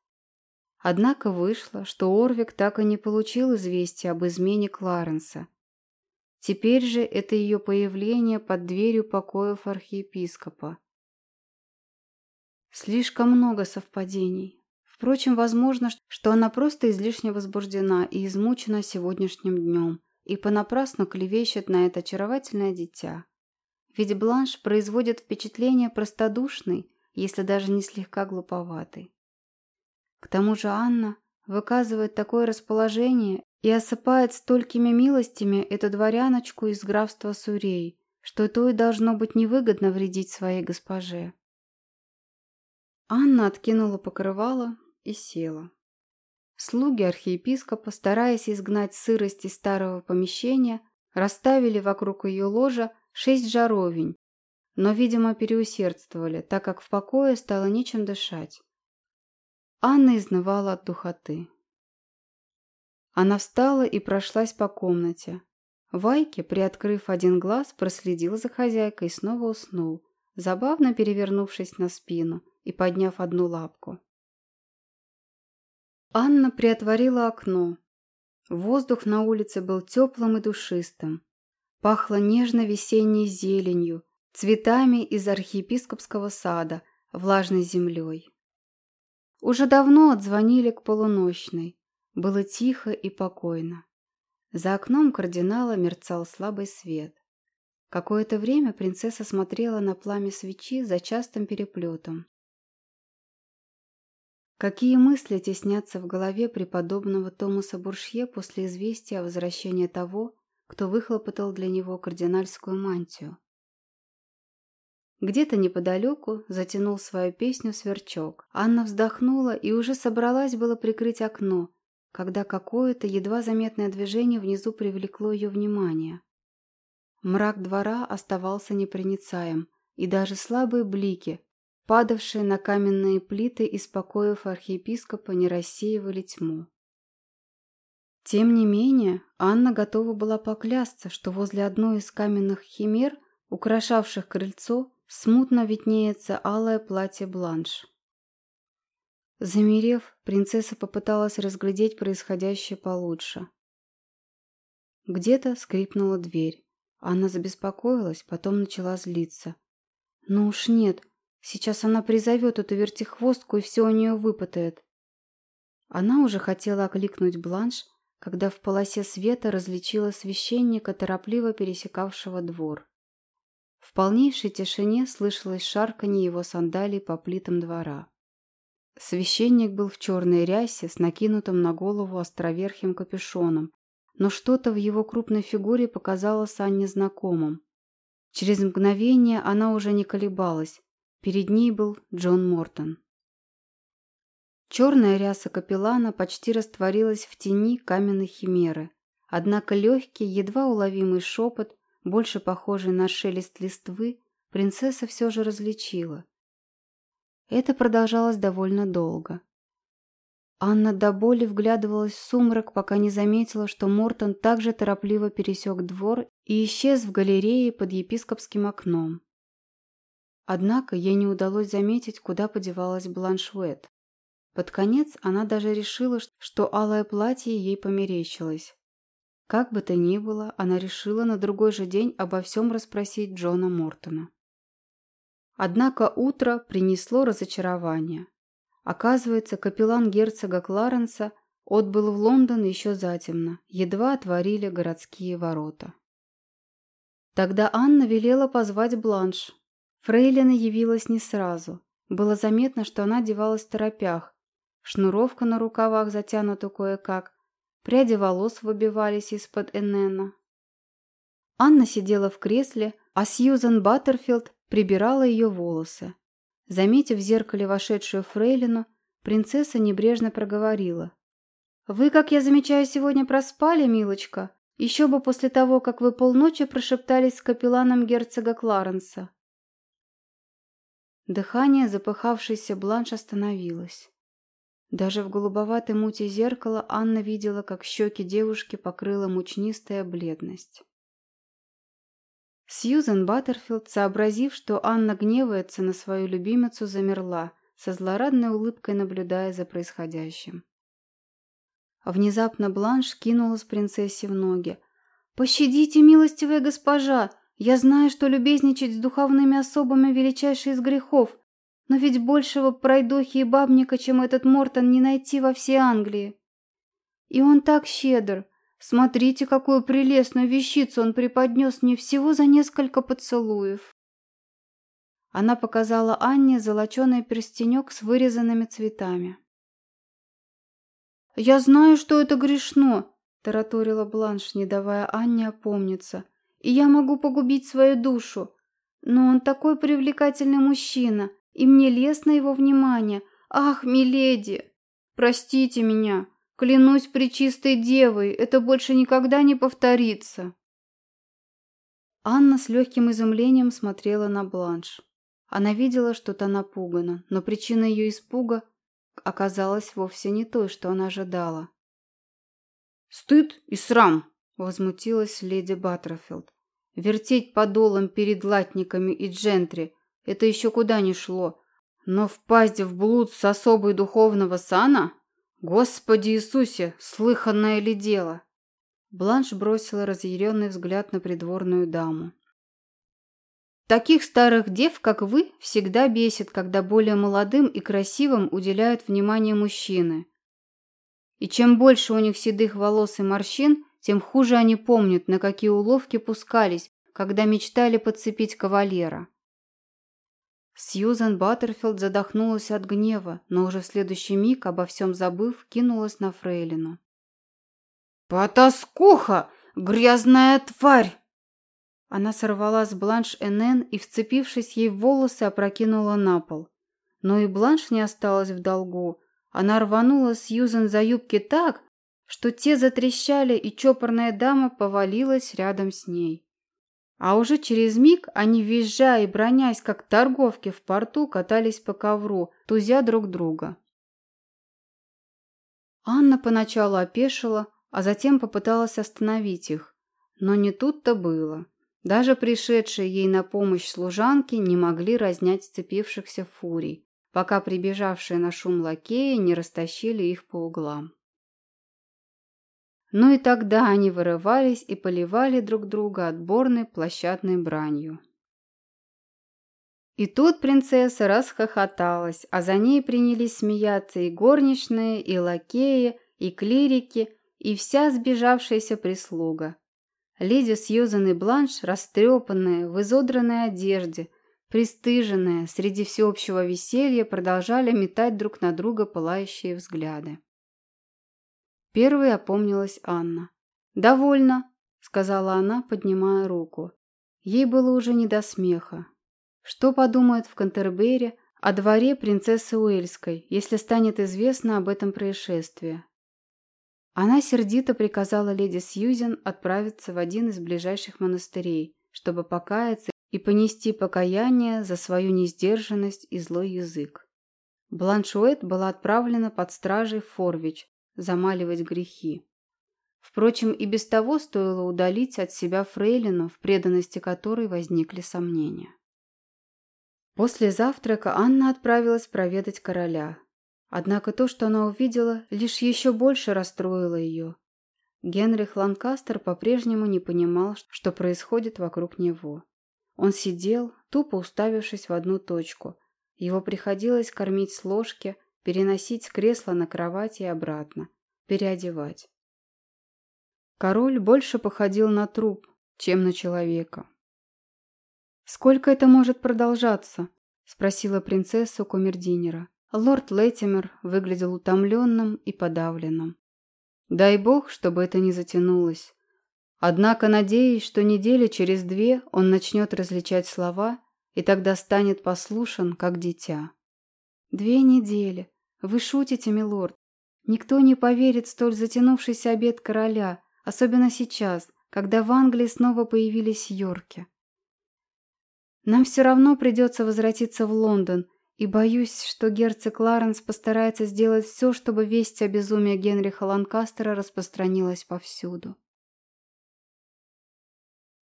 Однако вышло, что Орвик так и не получил известия об измене Кларенса. Теперь же это ее появление под дверью покоев архиепископа. Слишком много совпадений. Впрочем, возможно, что она просто излишне возбуждена и измучена сегодняшним днем и понапрасну клевещет на это очаровательное дитя. Ведь Бланш производит впечатление простодушной, если даже не слегка глуповатой. К тому же Анна выказывает такое расположение и осыпает столькими милостями эту дворяночку из графства Сурей, что то и должно быть невыгодно вредить своей госпоже. Анна откинула покрывало и села. Слуги архиепископа, стараясь изгнать сырость из старого помещения, расставили вокруг ее ложа шесть жаровень, но, видимо, переусердствовали, так как в покое стало нечем дышать. Анна изнывала от духоты. Она встала и прошлась по комнате. Вайки, приоткрыв один глаз, проследил за хозяйкой и снова уснул, забавно перевернувшись на спину и подняв одну лапку. Анна приотворила окно. Воздух на улице был теплым и душистым. Пахло нежно-весенней зеленью, цветами из архиепископского сада, влажной землей. Уже давно отзвонили к полуночной. Было тихо и покойно. За окном кардинала мерцал слабый свет. Какое-то время принцесса смотрела на пламя свечи за частым переплетом. Какие мысли теснятся в голове преподобного Томаса Буршье после известия о возвращении того, кто выхлопотал для него кардинальскую мантию? Где-то неподалеку затянул свою песню сверчок. Анна вздохнула и уже собралась было прикрыть окно, когда какое-то едва заметное движение внизу привлекло ее внимание. Мрак двора оставался непроницаем, и даже слабые блики, падавшие на каменные плиты из покоев архиепископа, не рассеивали тьму. Тем не менее, Анна готова была поклясться, что возле одной из каменных химер, украшавших крыльцо, смутно виднеется алое платье бланш. Замерев, принцесса попыталась разглядеть происходящее получше. Где-то скрипнула дверь. Она забеспокоилась, потом начала злиться. «Ну уж нет, сейчас она призовет эту вертихвостку и все у нее выпытает». Она уже хотела окликнуть Бланш, когда в полосе света различила священника, торопливо пересекавшего двор. В полнейшей тишине слышалось шарканье его сандалий по плитам двора. Священник был в черной рясе с накинутым на голову островерхим капюшоном, но что-то в его крупной фигуре показалось Анне знакомым. Через мгновение она уже не колебалась. Перед ней был Джон Мортон. Черная ряса капеллана почти растворилась в тени каменной химеры. Однако легкий, едва уловимый шепот, больше похожий на шелест листвы, принцесса все же различила. Это продолжалось довольно долго. Анна до боли вглядывалась в сумрак, пока не заметила, что Мортон также торопливо пересек двор и исчез в галерее под епископским окном. Однако ей не удалось заметить, куда подевалась Бланшуэт. Под конец она даже решила, что алое платье ей померещилось. Как бы то ни было, она решила на другой же день обо всем расспросить Джона Мортона. Однако утро принесло разочарование. Оказывается, капеллан герцога Кларенса отбыл в Лондон еще затемно, едва отворили городские ворота. Тогда Анна велела позвать Бланш. Фрейлина явилась не сразу. Было заметно, что она одевалась в торопях. Шнуровка на рукавах затянута кое-как, пряди волос выбивались из-под Эннена. Анна сидела в кресле, а Сьюзан Баттерфилд прибирала ее волосы. Заметив в зеркале вошедшую фрейлину, принцесса небрежно проговорила. «Вы, как я замечаю, сегодня проспали, милочка? Еще бы после того, как вы полночи прошептались с капелланом герцога Кларенса». Дыхание запыхавшейся Бланш остановилось. Даже в голубоватой мути зеркала Анна видела, как щеки девушки покрыла мучнистая бледность. Сьюзен Баттерфилд, сообразив, что Анна гневается на свою любимицу, замерла, со злорадной улыбкой наблюдая за происходящим. Внезапно Бланш кинулась принцессе в ноги. «Пощадите, милостивая госпожа! Я знаю, что любезничать с духовными особами величайший из грехов, но ведь большего пройдохи и бабника, чем этот Мортон, не найти во всей Англии. И он так щедр. Смотрите, какую прелестную вещицу он преподнес мне всего за несколько поцелуев. Она показала Анне золоченый перстенек с вырезанными цветами. «Я знаю, что это грешно», – тараторила Бланш, не давая Анне опомниться я могу погубить свою душу. Но он такой привлекательный мужчина, и мне лестно его внимание. Ах, миледи! Простите меня, клянусь пречистой девой, это больше никогда не повторится. Анна с легким изумлением смотрела на Бланш. Она видела, что та напугана, но причина ее испуга оказалась вовсе не той, что она ожидала. «Стыд и срам!» Возмутилась леди Баттерфилд. Вертеть подолом перед латниками и джентри – это еще куда ни шло. Но впасть в блуд с особой духовного сана? Господи Иисусе, слыханное ли дело? Бланш бросила разъяренный взгляд на придворную даму. Таких старых дев, как вы, всегда бесит, когда более молодым и красивым уделяют внимание мужчины. И чем больше у них седых волос и морщин, тем хуже они помнят, на какие уловки пускались, когда мечтали подцепить кавалера. Сьюзен Баттерфилд задохнулась от гнева, но уже в следующий миг, обо всем забыв, кинулась на Фрейлину. «Потаскуха! Грязная тварь!» Она сорвала с Бланш Энен и, вцепившись ей в волосы, опрокинула на пол. Но и Бланш не осталась в долгу. Она рванула Сьюзен за юбки так, что те затрещали, и чопорная дама повалилась рядом с ней. А уже через миг они, визжа и бронясь, как торговки в порту, катались по ковру, тузя друг друга. Анна поначалу опешила, а затем попыталась остановить их. Но не тут-то было. Даже пришедшие ей на помощь служанки не могли разнять сцепившихся фурий, пока прибежавшие на шум лакеи не растащили их по углам. Но ну и тогда они вырывались и поливали друг друга отборной площадной бранью. И тут принцесса расхохоталась, а за ней принялись смеяться и горничные, и лакеи, и клирики, и вся сбежавшаяся прислуга. Леди Сьюзан и Бланш, растрепанные, в изодранной одежде, пристыженные, среди всеобщего веселья продолжали метать друг на друга пылающие взгляды. Первой опомнилась Анна. «Довольно», — сказала она, поднимая руку. Ей было уже не до смеха. Что подумают в Кантербере о дворе принцессы Уэльской, если станет известно об этом происшествии? Она сердито приказала леди Сьюзен отправиться в один из ближайших монастырей, чтобы покаяться и понести покаяние за свою несдержанность и злой язык. Бланшуэт была отправлена под стражей в Форвич, замаливать грехи. Впрочем, и без того стоило удалить от себя фрейлину, в преданности которой возникли сомнения. После завтрака Анна отправилась проведать короля. Однако то, что она увидела, лишь еще больше расстроило ее. Генрих Ланкастер по-прежнему не понимал, что происходит вокруг него. Он сидел, тупо уставившись в одну точку. Его приходилось кормить с ложки, переносить с кресла на кровать и обратно, переодевать. Король больше походил на труп, чем на человека. «Сколько это может продолжаться?» – спросила принцесса у камердинера. Лорд Леттимер выглядел утомленным и подавленным. «Дай бог, чтобы это не затянулось. Однако надеюсь, что недели через две он начнет различать слова и тогда станет послушен, как дитя». «Две недели. Вы шутите, милорд. Никто не поверит столь затянувшийся обед короля, особенно сейчас, когда в Англии снова появились Йорки. Нам все равно придется возвратиться в Лондон, и боюсь, что герцог Ларенс постарается сделать все, чтобы весть о безумии Генриха Ланкастера распространилась повсюду.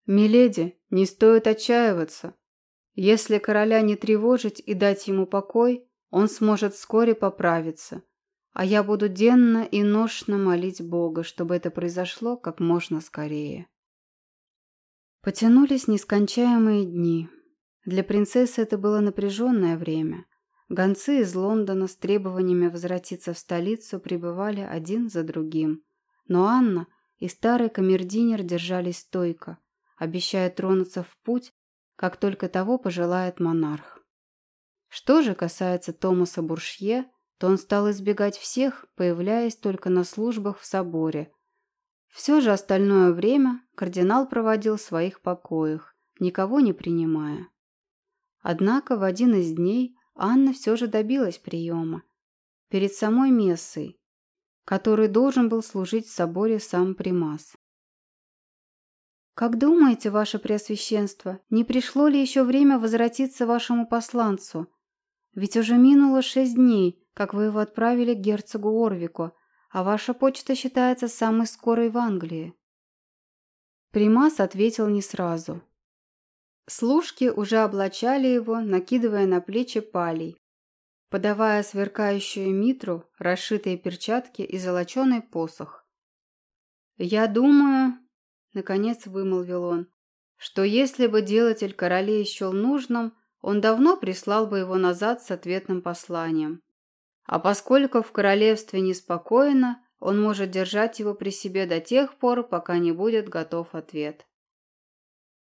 «Миледи, не стоит отчаиваться. Если короля не тревожить и дать ему покой, он сможет вскоре поправиться, а я буду денно и ношно молить Бога, чтобы это произошло как можно скорее». Потянулись нескончаемые дни. Для принцессы это было напряженное время. Гонцы из Лондона с требованиями возвратиться в столицу прибывали один за другим. Но Анна и старый камердинер держались стойко, обещая тронуться в путь, как только того пожелает монарх. Что же касается Томаса Буршье, то он стал избегать всех, появляясь только на службах в соборе. Все же остальное время кардинал проводил в своих покоях, никого не принимая. Однако в один из дней Анна все же добилась приема. Перед самой мессой, который должен был служить в соборе сам примас. «Как думаете, ваше преосвященство, не пришло ли еще время возвратиться вашему посланцу? Ведь уже минуло шесть дней, как вы его отправили к герцогу Орвику, а ваша почта считается самой скорой в Англии». Примас ответил не сразу. Служки уже облачали его, накидывая на плечи палей, подавая сверкающую митру, расшитые перчатки и золоченый посох. «Я думаю», — наконец вымолвил он, «что если бы делатель королей счел нужным, он давно прислал бы его назад с ответным посланием. А поскольку в королевстве неспокойно, он может держать его при себе до тех пор, пока не будет готов ответ.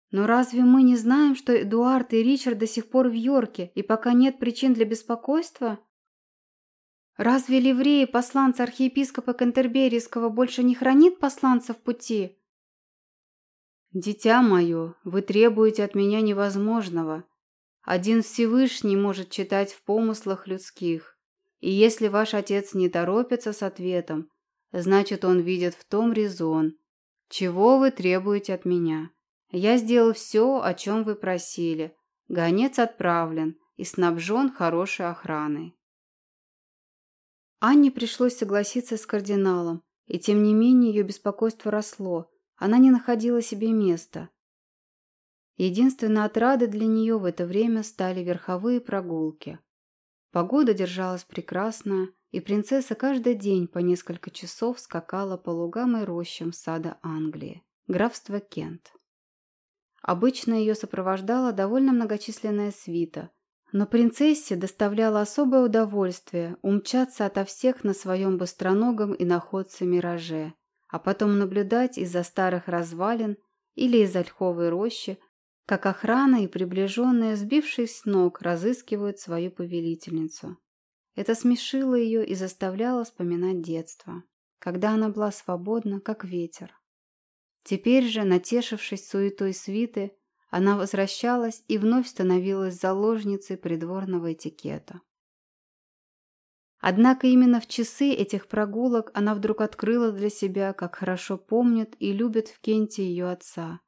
Но разве мы не знаем, что Эдуард и Ричард до сих пор в Йорке, и пока нет причин для беспокойства? Разве ливреи посланца архиепископа Кантерберийского больше не хранит посланца в пути? Дитя мое, вы требуете от меня невозможного. Один Всевышний может читать в помыслах людских. И если ваш отец не торопится с ответом, значит, он видит в том резон. Чего вы требуете от меня? Я сделал все, о чем вы просили. Гонец отправлен и снабжен хорошей охраной. Анне пришлось согласиться с кардиналом, и тем не менее ее беспокойство росло. Она не находила себе места. Единственной отрадой для нее в это время стали верховые прогулки. Погода держалась прекрасная, и принцесса каждый день по несколько часов скакала по лугам и рощам сада Англии, графства Кент. Обычно ее сопровождала довольно многочисленная свита, но принцессе доставляло особое удовольствие умчаться ото всех на своем быстроногом и находце мираже, а потом наблюдать из-за старых развалин или из ольховой рощи, как охрана и приближенные, сбившись с ног, разыскивают свою повелительницу. Это смешило ее и заставляло вспоминать детство, когда она была свободна, как ветер. Теперь же, натешившись суетой свиты, она возвращалась и вновь становилась заложницей придворного этикета. Однако именно в часы этих прогулок она вдруг открыла для себя, как хорошо помнит и любит в Кенте ее отца.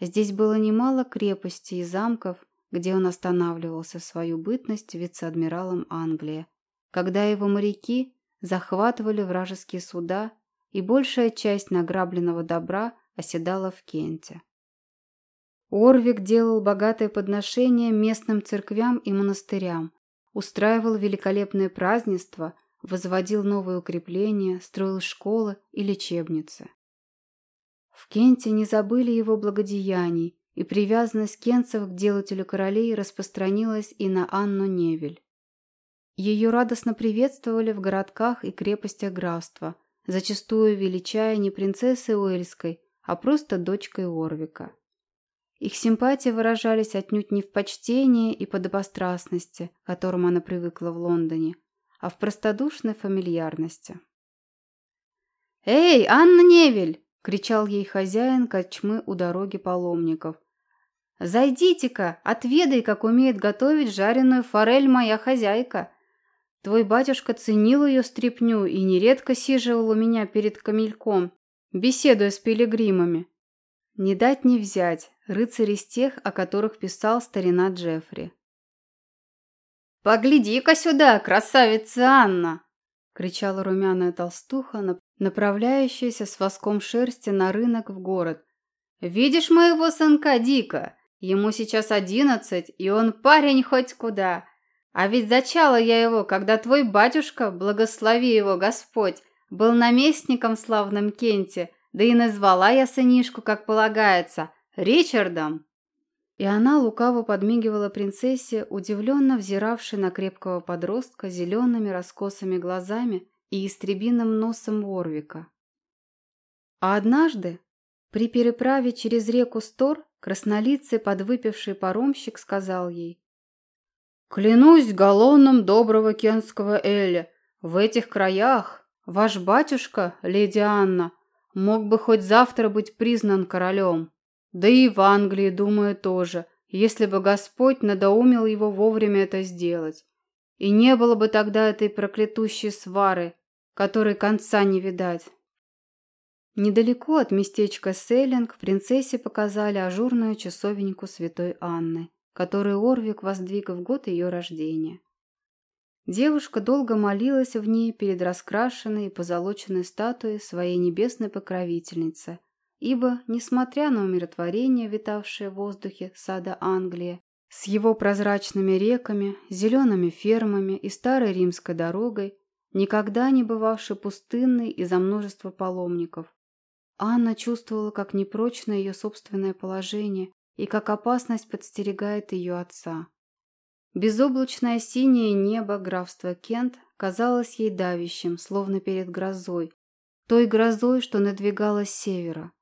Здесь было немало крепостей и замков, где он останавливался в свою бытность вице-адмиралом Англии, когда его моряки захватывали вражеские суда, и большая часть награбленного добра оседала в Кенте. Орвик делал богатое подношение местным церквям и монастырям, устраивал великолепные празднества, возводил новые укрепления, строил школы и лечебницы. В Кенте не забыли его благодеяний, и привязанность кентцев к делателю королей распространилась и на Анну Невель. Ее радостно приветствовали в городках и крепостях графства, зачастую величая не принцессой Уэльской, а просто дочкой Орвика. Их симпатии выражались отнюдь не в почтении и подобострастности, к которым она привыкла в Лондоне, а в простодушной фамильярности. «Эй, Анна Невель!» — кричал ей хозяин кочмы у дороги паломников. «Зайдите-ка, отведай, как умеет готовить жареную форель моя хозяйка. Твой батюшка ценил ее стряпню и нередко сиживал у меня перед камельком, беседуя с пилигримами. Не дать не взять, рыцарь из тех, о которых писал старина Джеффри. «Погляди-ка сюда, красавица Анна!» — кричала румяная толстуха, направляющаяся с воском шерсти на рынок в город. «Видишь моего сынка Дика? Ему сейчас одиннадцать, и он парень хоть куда. А ведь зачала я его, когда твой батюшка, благослови его Господь, был наместником в славном Кенте, да и назвала я сынишку, как полагается, Ричардом. И она лукаво подмигивала принцессе, удивленно взиравшей на крепкого подростка зелеными раскосыми глазами и истребиным носом Ворвика. А однажды, при переправе через реку Стор, краснолицый подвыпивший паромщик сказал ей, «Клянусь галлоном доброго кенского Эля, в этих краях ваш батюшка, леди Анна, мог бы хоть завтра быть признан королем». Да и в Англии, думаю, тоже, если бы Господь надоумил его вовремя это сделать. И не было бы тогда этой проклятущей свары, которой конца не видать. Недалеко от местечка Селлинг принцессе показали ажурную часовеньку святой Анны, которую Орвик воздвиг в год ее рождения. Девушка долго молилась в ней перед раскрашенной и позолоченной статуей своей небесной покровительницы – ибо, несмотря на умиротворение, витавшее в воздухе сада Англии, с его прозрачными реками, зелеными фермами и старой римской дорогой, никогда не бывавшей пустынной из-за множества паломников, Анна чувствовала, как непрочно ее собственное положение и как опасность подстерегает ее отца. Безоблачное синее небо графства Кент казалось ей давящим, словно перед грозой, той грозой, что надвигалась с севера.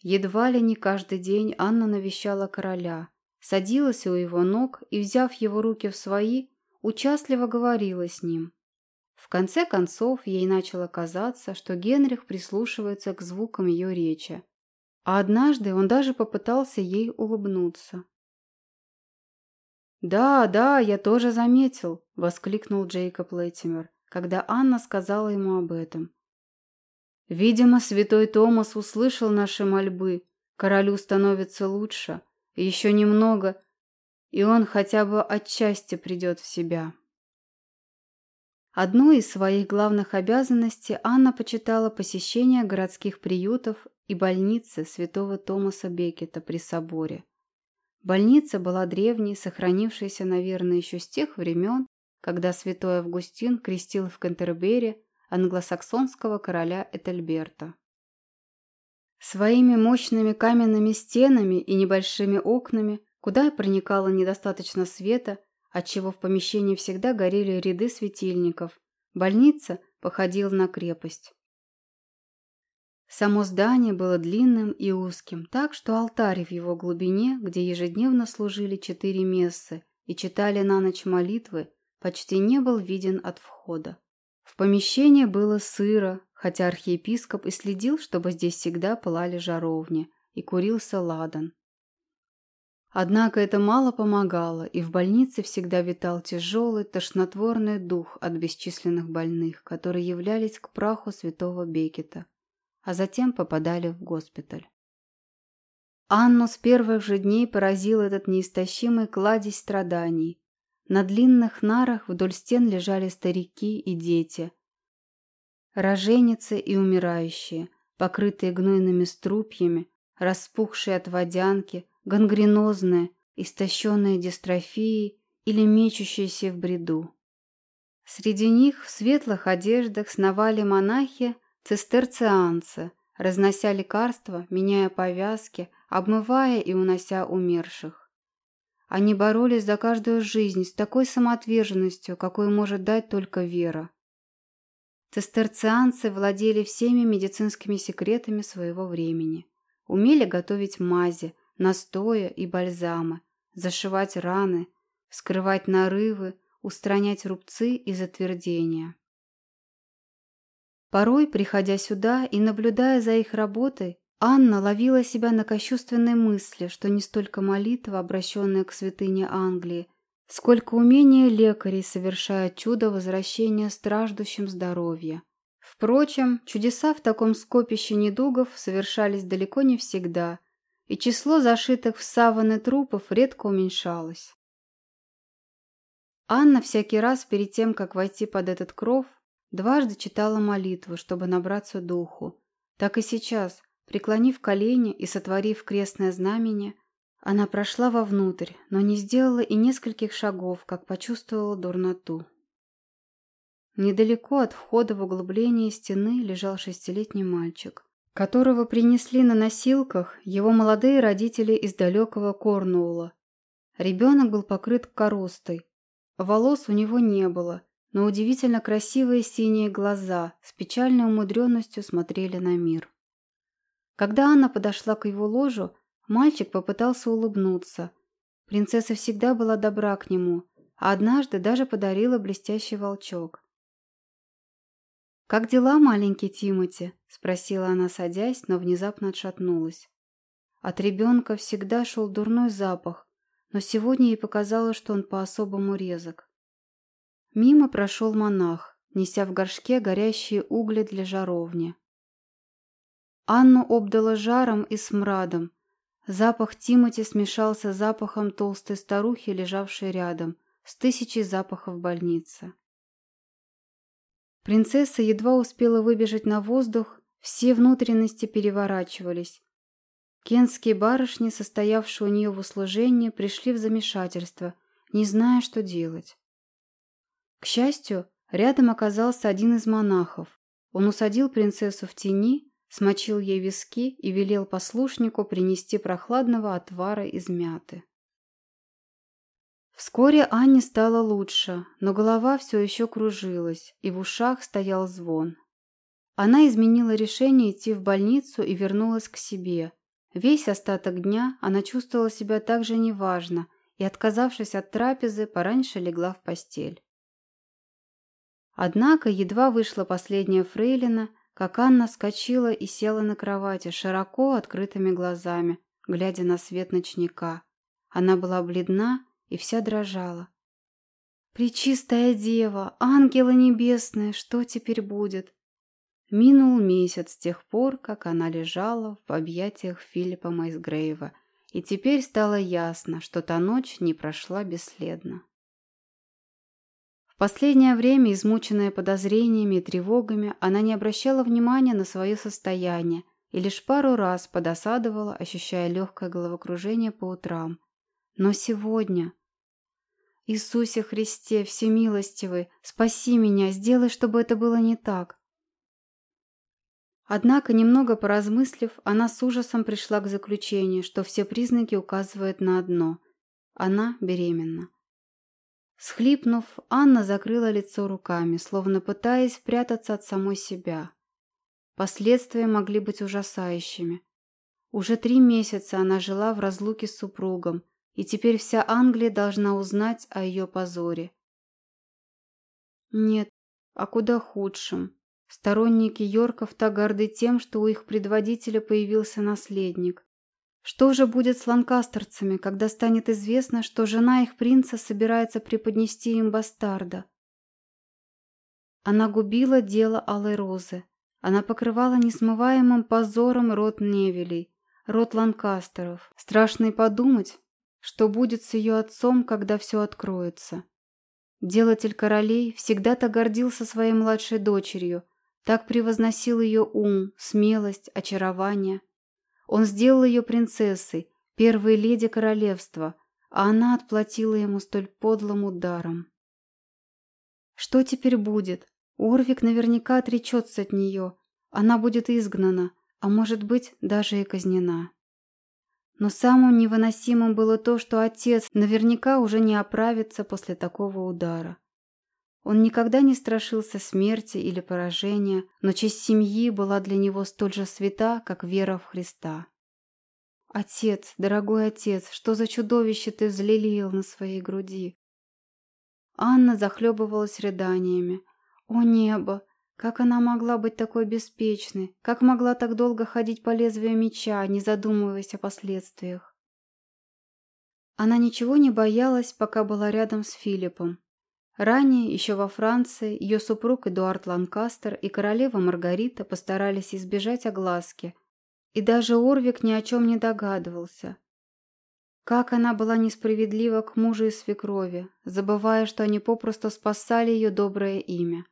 Едва ли не каждый день Анна навещала короля, садилась у его ног и, взяв его руки в свои, участливо говорила с ним. В конце концов, ей начало казаться, что Генрих прислушивается к звукам ее речи. А однажды он даже попытался ей улыбнуться. «Да, да, я тоже заметил», — воскликнул Джейкоб Леттимер, когда Анна сказала ему об этом. Видимо, святой Томас услышал наши мольбы. Королю становится лучше. Еще немного, и он хотя бы отчасти придет в себя. Одной из своих главных обязанностей Анна почитала посещение городских приютов и больницы святого Томаса Бекета при соборе. Больница была древней, сохранившейся, наверное, еще с тех времен, когда святой Августин крестил в Кантербери англосаксонского короля Этельберта. Своими мощными каменными стенами и небольшими окнами, куда проникало недостаточно света, отчего в помещении всегда горели ряды светильников, больница походила на крепость. Само здание было длинным и узким, так что алтарь в его глубине, где ежедневно служили четыре мессы и читали на ночь молитвы, почти не был виден от входа. В помещении было сыро, хотя архиепископ и следил, чтобы здесь всегда пылали жаровни, и курился ладан. Однако это мало помогало, и в больнице всегда витал тяжелый, тошнотворный дух от бесчисленных больных, которые являлись к праху святого Бекета, а затем попадали в госпиталь. Анну с первых же дней поразил этот неистощимый кладезь страданий, на длинных нарах вдоль стен лежали старики и дети. Роженицы и умирающие, покрытые гнойными струпьями, распухшие от водянки, гангренозные, истощенные дистрофией или мечущиеся в бреду. Среди них в светлых одеждах сновали монахи-цистерцианцы, разнося лекарства, меняя повязки, обмывая и унося умерших. Они боролись за каждую жизнь с такой самоотверженностью, какой может дать только вера. Цистерцианцы владели всеми медицинскими секретами своего времени. Умели готовить мази, настоя и бальзамы, зашивать раны, вскрывать нарывы, устранять рубцы и затвердения. Порой, приходя сюда и наблюдая за их работой, Анна ловила себя на кощувственной мысли, что не столько молитва, обращенная к святыне Англии, сколько умение лекарей совершает чудо возвращения страждущим здоровья. Впрочем, чудеса в таком скопище недугов совершались далеко не всегда, и число зашитых в саваны трупов редко уменьшалось. Анна всякий раз перед тем, как войти под этот кров, дважды читала молитву, чтобы набраться духу. Так и сейчас, преклонив колени и сотворив крестное знамение, она прошла вовнутрь, но не сделала и нескольких шагов, как почувствовала дурноту. Недалеко от входа в углубление стены лежал шестилетний мальчик, которого принесли на носилках его молодые родители из далекого Корнуула. Ребенок был покрыт коростой. Волос у него не было, но удивительно красивые синие глаза с печальной умудренностью смотрели на мир. Когда Анна подошла к его ложу, мальчик попытался улыбнуться. Принцесса всегда была добра к нему, а однажды даже подарила блестящий волчок. «Как дела, маленький Тимати?» – спросила она, садясь, но внезапно отшатнулась. От ребенка всегда шел дурной запах, но сегодня ей показалось, что он по-особому резок. Мимо прошел монах, неся в горшке горящие угли для жаровни. Анну обдало жаром и смрадом. Запах Тимати смешался с запахом толстой старухи, лежавшей рядом, с тысячей запахов больницы. Принцесса едва успела выбежать на воздух, все внутренности переворачивались. Кенские барышни, состоявшие у нее в услужении, пришли в замешательство, не зная, что делать. К счастью, рядом оказался один из монахов. Он усадил принцессу в тени, смочил ей виски и велел послушнику принести прохладного отвара из мяты. Вскоре Анне стало лучше, но голова все еще кружилась, и в ушах стоял звон. Она изменила решение идти в больницу и вернулась к себе. Весь остаток дня она чувствовала себя так же неважно и, отказавшись от трапезы, пораньше легла в постель. Однако едва вышла последняя фрейлина, как Анна вскочила и села на кровати широко открытыми глазами, глядя на свет ночника. Она была бледна и вся дрожала. «Пречистая дева, ангелы небесные, что теперь будет?» Минул месяц с тех пор, как она лежала в объятиях Филиппа Майсгрейва, и теперь стало ясно, что та ночь не прошла бесследно. В последнее время, измученная подозрениями и тревогами, она не обращала внимания на свое состояние и лишь пару раз подосадовала, ощущая легкое головокружение по утрам. Но сегодня, Иисусе Христе, Всемилостивый, спаси меня, сделай, чтобы это было не так. Однако, немного поразмыслив, она с ужасом пришла к заключению, что все признаки указывают на одно – она беременна. Схлипнув, Анна закрыла лицо руками, словно пытаясь прятаться от самой себя. Последствия могли быть ужасающими. Уже три месяца она жила в разлуке с супругом, и теперь вся Англия должна узнать о ее позоре. Нет, а куда худшим. Сторонники Йорков так горды тем, что у их предводителя появился наследник. Что же будет с ланкастерцами, когда станет известно, что жена их принца собирается преподнести им бастарда? Она губила дело Алой Розы. Она покрывала несмываемым позором род Невелей, род Ланкастеров. Страшно и подумать, что будет с ее отцом, когда все откроется. Делатель королей всегда-то гордился своей младшей дочерью, так превозносил ее ум, смелость, очарование. Он сделал ее принцессой, первой леди королевства, а она отплатила ему столь подлым ударом. Что теперь будет? Орвик наверняка отречется от нее. Она будет изгнана, а может быть, даже и казнена. Но самым невыносимым было то, что отец наверняка уже не оправится после такого удара. Он никогда не страшился смерти или поражения, но честь семьи была для него столь же свята, как вера в Христа. Отец, дорогой отец, что за чудовище ты взлелеял на своей груди? Анна захлебывалась рыданиями. О небо! Как она могла быть такой беспечной? Как могла так долго ходить по лезвию меча, не задумываясь о последствиях? Она ничего не боялась, пока была рядом с Филиппом. Ранее, еще во Франции, ее супруг Эдуард Ланкастер и королева Маргарита постарались избежать огласки, и даже Орвик ни о чем не догадывался. Как она была несправедлива к мужу и свекрови, забывая, что они попросту спасали ее доброе имя.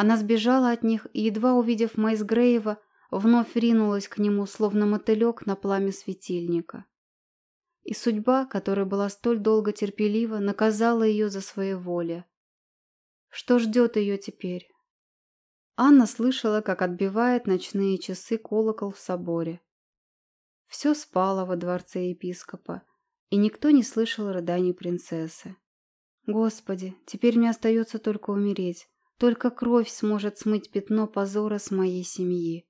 Она сбежала от них и, едва увидев Майсгрейва, вновь ринулась к нему, словно мотылек на пламя светильника. И судьба, которая была столь долго терпелива, наказала ее за своеволие. Что ждет ее теперь? Анна слышала, как отбивает ночные часы колокол в соборе. Все спало во дворце епископа, и никто не слышал рыданий принцессы. Господи, теперь мне остается только умереть. Только кровь сможет смыть пятно позора с моей семьи.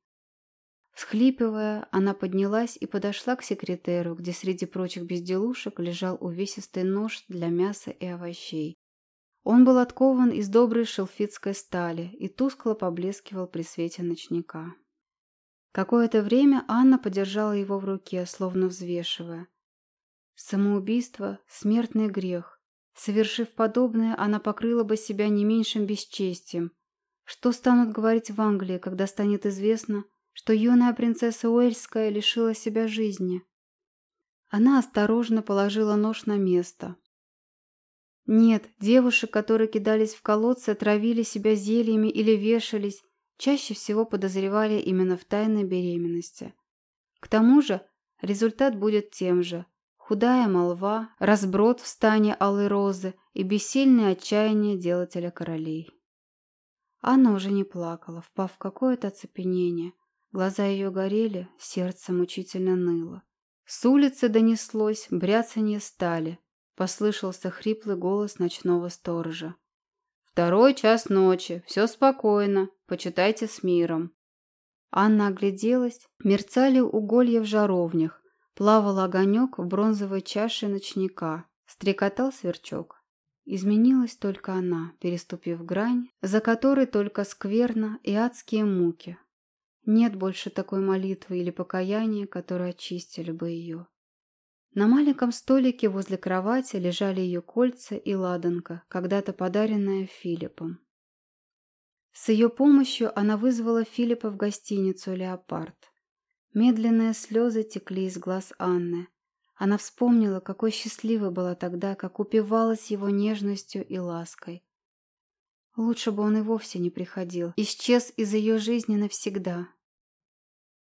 Схлипывая, она поднялась и подошла к секретеру, где среди прочих безделушек лежал увесистый нож для мяса и овощей. Он был откован из доброй шелфитской стали и тускло поблескивал при свете ночника. Какое-то время Анна подержала его в руке, словно взвешивая. Самоубийство – смертный грех. Совершив подобное, она покрыла бы себя не меньшим бесчестием. Что станут говорить в Англии, когда станет известно, что юная принцесса Уэльская лишила себя жизни? Она осторожно положила нож на место. Нет, девушек, которые кидались в колодцы, отравили себя зельями или вешались, чаще всего подозревали именно в тайной беременности. К тому же результат будет тем же – худая молва, разброд в стане алой розы и бессильное отчаяние делателя королей. Анна уже не плакала, впав в какое-то оцепенение. Глаза ее горели, сердце мучительно ныло. С улицы донеслось бряцанье стали. Послышался хриплый голос ночного сторожа. «Второй час ночи, все спокойно, почитайте с миром». Анна огляделась, мерцали уголья в жаровнях, Плавал огонек в бронзовой чаше ночника. Стрекотал сверчок. Изменилась только она, переступив грань, за которой только скверно и адские муки. Нет больше такой молитвы или покаяния, которые очистили бы ее. На маленьком столике возле кровати лежали ее кольца и ладанка, когда-то подаренная Филиппом. С ее помощью она вызвала Филиппа в гостиницу «Леопард». Медленные слезы текли из глаз Анны. Она вспомнила, какой счастливой была тогда, как упивалась его нежностью и лаской. Лучше бы он и вовсе не приходил, исчез из ее жизни навсегда.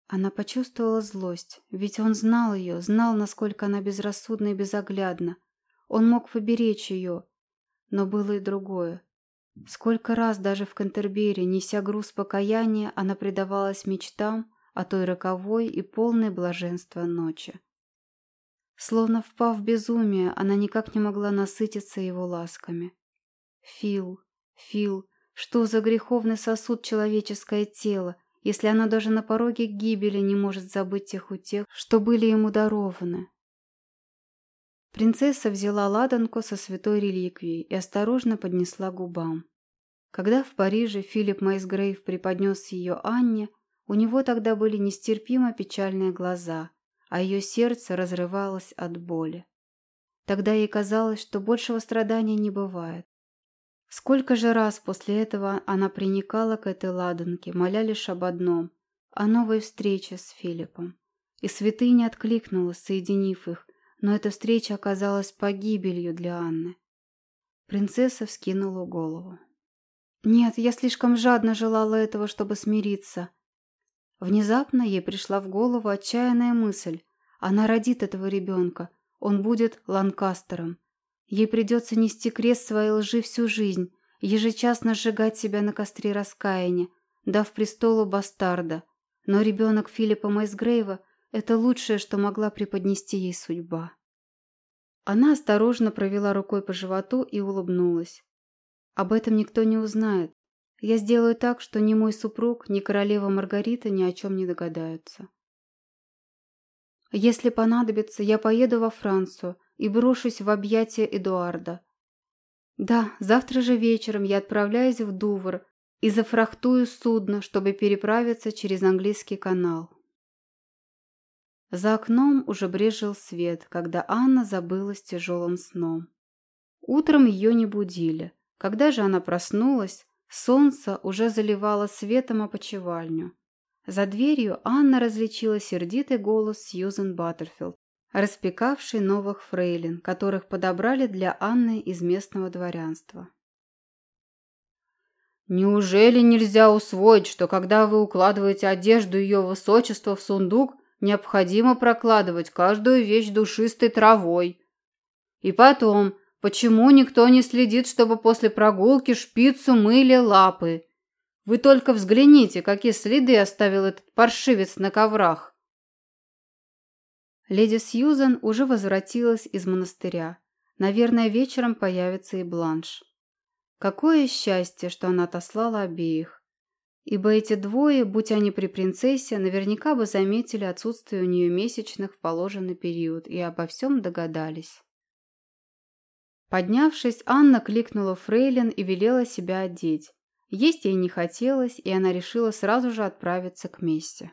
Она почувствовала злость, ведь он знал ее, знал, насколько она безрассудна и безоглядна. Он мог поберечь ее, но было и другое. Сколько раз даже в Кантербере, неся груз покаяния, она предавалась мечтам, о той роковой и полной блаженства ночи. Словно впав в безумие, она никак не могла насытиться его ласками. Фил, Фил, что за греховный сосуд человеческое тело, если оно даже на пороге гибели не может забыть тех утех, что были ему дарованы? Принцесса взяла ладанку со святой реликвией и осторожно поднесла губам. Когда в Париже Филипп Майсгрейв преподнес ее Анне, у него тогда были нестерпимо печальные глаза, а ее сердце разрывалось от боли. Тогда ей казалось, что большего страдания не бывает. Сколько же раз после этого она приникала к этой ладанке, моля лишь об одном – о новой встрече с Филиппом. И святыня откликнулась, соединив их, но эта встреча оказалась погибелью для Анны. Принцесса вскинула голову. «Нет, я слишком жадно желала этого, чтобы смириться. Внезапно ей пришла в голову отчаянная мысль. Она родит этого ребенка. Он будет Ланкастером. Ей придется нести крест своей лжи всю жизнь, ежечасно сжигать себя на костре раскаяния, дав престолу бастарда. Но ребенок Филиппа Майсгрейва – это лучшее, что могла преподнести ей судьба. Она осторожно провела рукой по животу и улыбнулась. Об этом никто не узнает. Я сделаю так, что ни мой супруг, ни королева Маргарита ни о чем не догадаются. Если понадобится, я поеду во Францию и брошусь в объятия Эдуарда. Да, завтра же вечером я отправляюсь в Дувр и зафрахтую судно, чтобы переправиться через английский канал. За окном уже брежил свет, когда Анна забылась тяжелым сном. Утром ее не будили. Когда же она проснулась, солнце уже заливало светом опочивальню. За дверью Анна различила сердитый голос Сьюзен Баттерфилд, распекавший новых фрейлин, которых подобрали для Анны из местного дворянства. «Неужели нельзя усвоить, что когда вы укладываете одежду ее высочества в сундук, необходимо прокладывать каждую вещь душистой травой? И потом, почему никто не следит, чтобы после прогулки шпицу мыли лапы? Вы только взгляните, какие следы оставил этот паршивец на коврах!» Леди Сьюзан уже возвратилась из монастыря. Наверное, вечером появится и Бланш. Какое счастье, что она отослала обеих. Ибо эти двое, будь они при принцессе, наверняка бы заметили отсутствие у нее месячных в положенный период и обо всем догадались. Поднявшись, Анна кликнула Фрейлин и велела себя одеть. Есть ей не хотелось, и она решила сразу же отправиться к Мессе.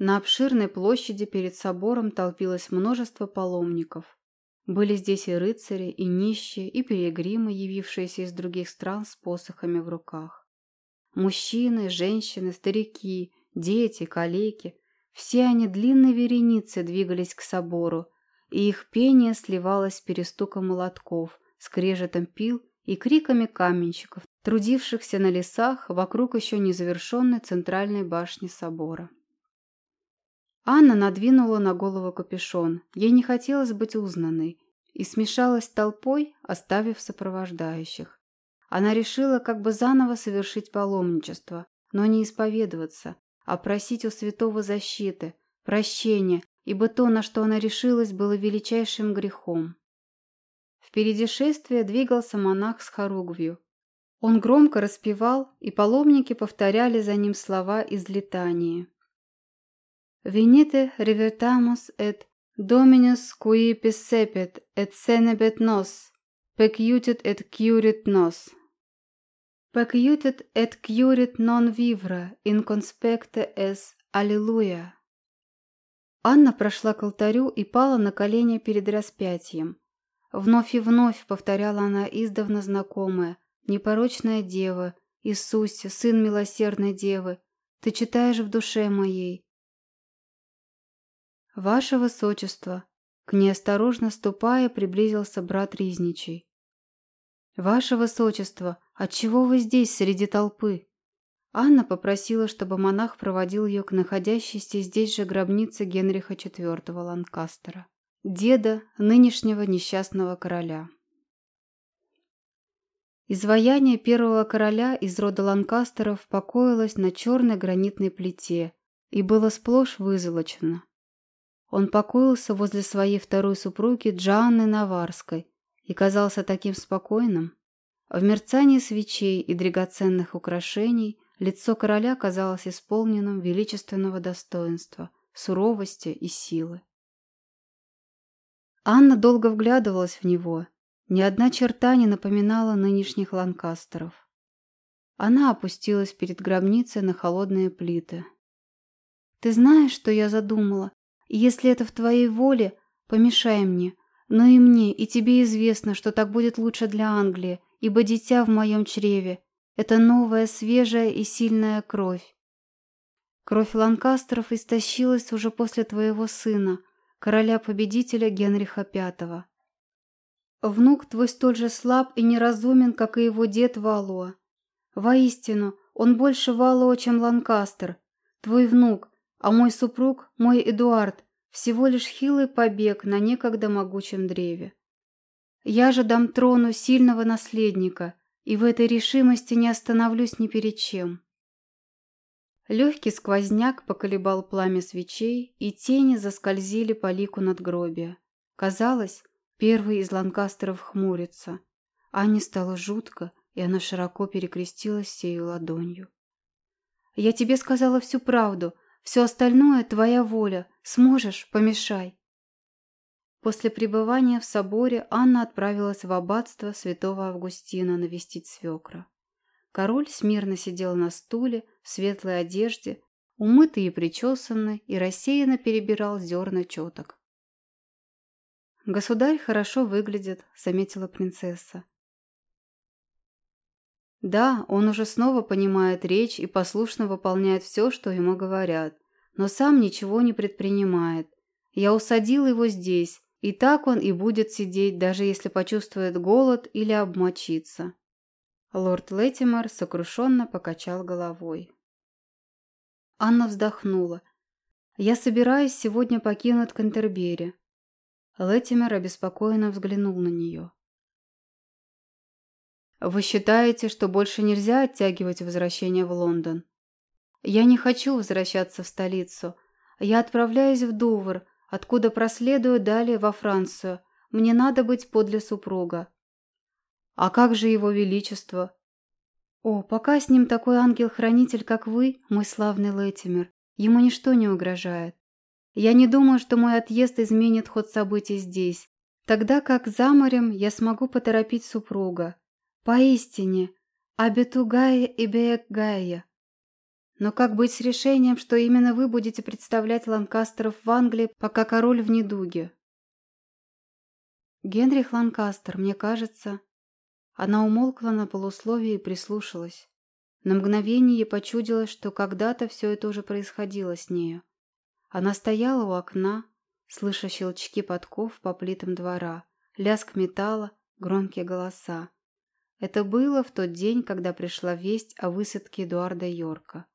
На обширной площади перед собором толпилось множество паломников. Были здесь и рыцари, и нищие, и пилигримы, явившиеся из других стран с посохами в руках. Мужчины, женщины, старики, дети, калеки – все они длинной вереницей двигались к собору, и их пение сливалось с перестуком молотков, скрежетом пил и криками каменщиков, трудившихся на лесах вокруг еще незавершенной центральной башни собора. Анна надвинула на голову капюшон. Ей не хотелось быть узнанной. И смешалась толпой, оставив сопровождающих. Она решила как бы заново совершить паломничество, но не исповедоваться, а просить у святого защиты, прощения, ибо то, на что она решилась, было величайшим грехом. Впереди шествия двигался монах с хоругвью. Он громко распевал, и паломники повторяли за ним слова из летании. Venite revertamus et Dominus qui piscepet et senebet nos, pecutit et curit nos. Pecutit et curit non vivra in conspecte es Аллилуйя. Анна прошла к алтарю и пала на колени перед распятием. Вновь и вновь повторяла она издавна знакомое «Непорочная дева, Иисусе, Сын милосердной девы, Ты читаешь в душе моей, «Ваше Высочество!» К ней осторожно ступая приблизился брат Riзничий. «Ваше Высочество, отчего вы здесь, среди толпы?» Анна попросила, чтобы монах проводил ее к находящейся здесь же гробнице Генриха IV Ланкастера, деда нынешнего несчастного короля. Изваяние первого короля из рода Ланкастеров покоилось на черной гранитной плите и было сплошь вызолочено. Он покоился возле своей второй супруги Джанны Наварской и казался таким спокойным. В мерцании свечей и драгоценных украшений лицо короля казалось исполненным величественного достоинства, суровости и силы. Анна долго вглядывалась в него. Ни одна черта не напоминала нынешних ланкастеров. Она опустилась перед гробницей на холодные плиты. «Ты знаешь, что я задумала?» если это в твоей воле, помешай мне. Но и мне, и тебе известно, что так будет лучше для Англии, ибо дитя в моем чреве – это новая, свежая и сильная кровь. Кровь Ланкастеров истощилась уже после твоего сына, короля-победителя Генриха V. Внук твой столь же слаб и неразумен, как и его дед Валуа. Воистину, он больше Валуа, чем Ланкастер. Твой внук, а мой супруг, мой Эдуард, всего лишь хилый побег на некогда могучем древе. Я же дам трону сильного наследника, и в этой решимости не остановлюсь ни перед чем. Легкий сквозняк поколебал пламя свечей, и тени заскользили по лику надгробия. Казалось, первый из ланкастеров хмурится. Ане стало жутко, и она широко перекрестилась сею ладонью. «Я тебе сказала всю правду», Все остальное – твоя воля. Сможешь – помешай». После пребывания в соборе Анна отправилась в аббатство святого Августина навестить свекра. Король смирно сидел на стуле в светлой одежде, умытый и причесанный, и рассеянно перебирал зерна четок. «Государь хорошо выглядит», — заметила принцесса. Да, он уже снова понимает речь и послушно выполняет все, что ему говорят, но сам ничего не предпринимает. Я усадил его здесь, и так он и будет сидеть, даже если почувствует голод или обмочится. Лорд Леттимор сокрушенно покачал головой. Анна вздохнула. «Я собираюсь сегодня покинуть Кантербери». Леттимер обеспокоенно взглянул на нее. «Вы считаете, что больше нельзя оттягивать возвращение в Лондон?» «Я не хочу возвращаться в столицу. Я отправляюсь в Дувр, откуда проследую далее во Францию. Мне надо быть подле супруга». «А как же его величество?» «О, пока с ним такой ангел-хранитель, как вы, мой славный Летимер, ему ничто не угрожает. Я не думаю, что мой отъезд изменит ход событий здесь, тогда как за морем я смогу поторопить супруга. Поистине, Абетугая и Беекгая. Но как быть с решением, что именно вы будете представлять Ланкастеров в Англии, пока король в недуге? Генрих Ланкастер, мне кажется... Она умолкла на полусловие и прислушалась. На мгновение ей почудилось, что когда-то все это уже происходило с нею. Она стояла у окна, слыша щелчки подков по плитам двора, лязг металла, громкие голоса. Это было в тот день, когда пришла весть о высадке Эдуарда Йорка.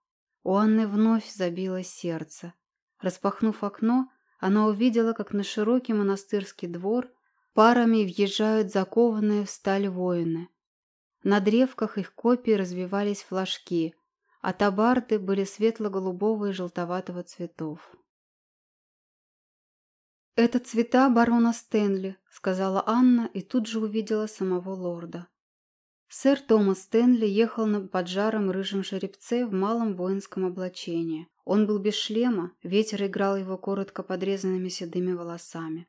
У Анны вновь забилось сердце. Распахнув окно, она увидела, как на широкий монастырский двор парами въезжают закованные в сталь воины. На древках их копий развивались флажки, а табарды были светло-голубого и желтоватого цветов. «Это цвета барона Стэнли», — сказала Анна и тут же увидела самого лорда. Сэр Томас Стэнли ехал на поджаром рыжем жеребце в малом воинском облачении. Он был без шлема, ветер играл его коротко подрезанными седыми волосами.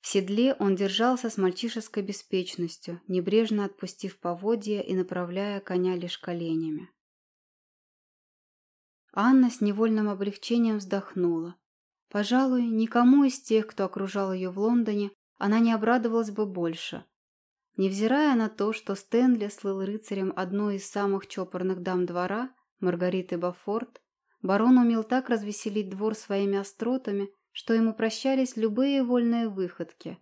В седле он держался с мальчишеской беспечностью, небрежно отпустив поводья и направляя коня лишь коленями. Анна с невольным облегчением вздохнула. Пожалуй, никому из тех, кто окружал ее в Лондоне, она не обрадовалась бы больше – Невзирая на то, что Стэнли слыл рыцарем одной из самых чопорных дам двора, Маргариты Бафорт, барон умел так развеселить двор своими остротами, что ему прощались любые вольные выходки,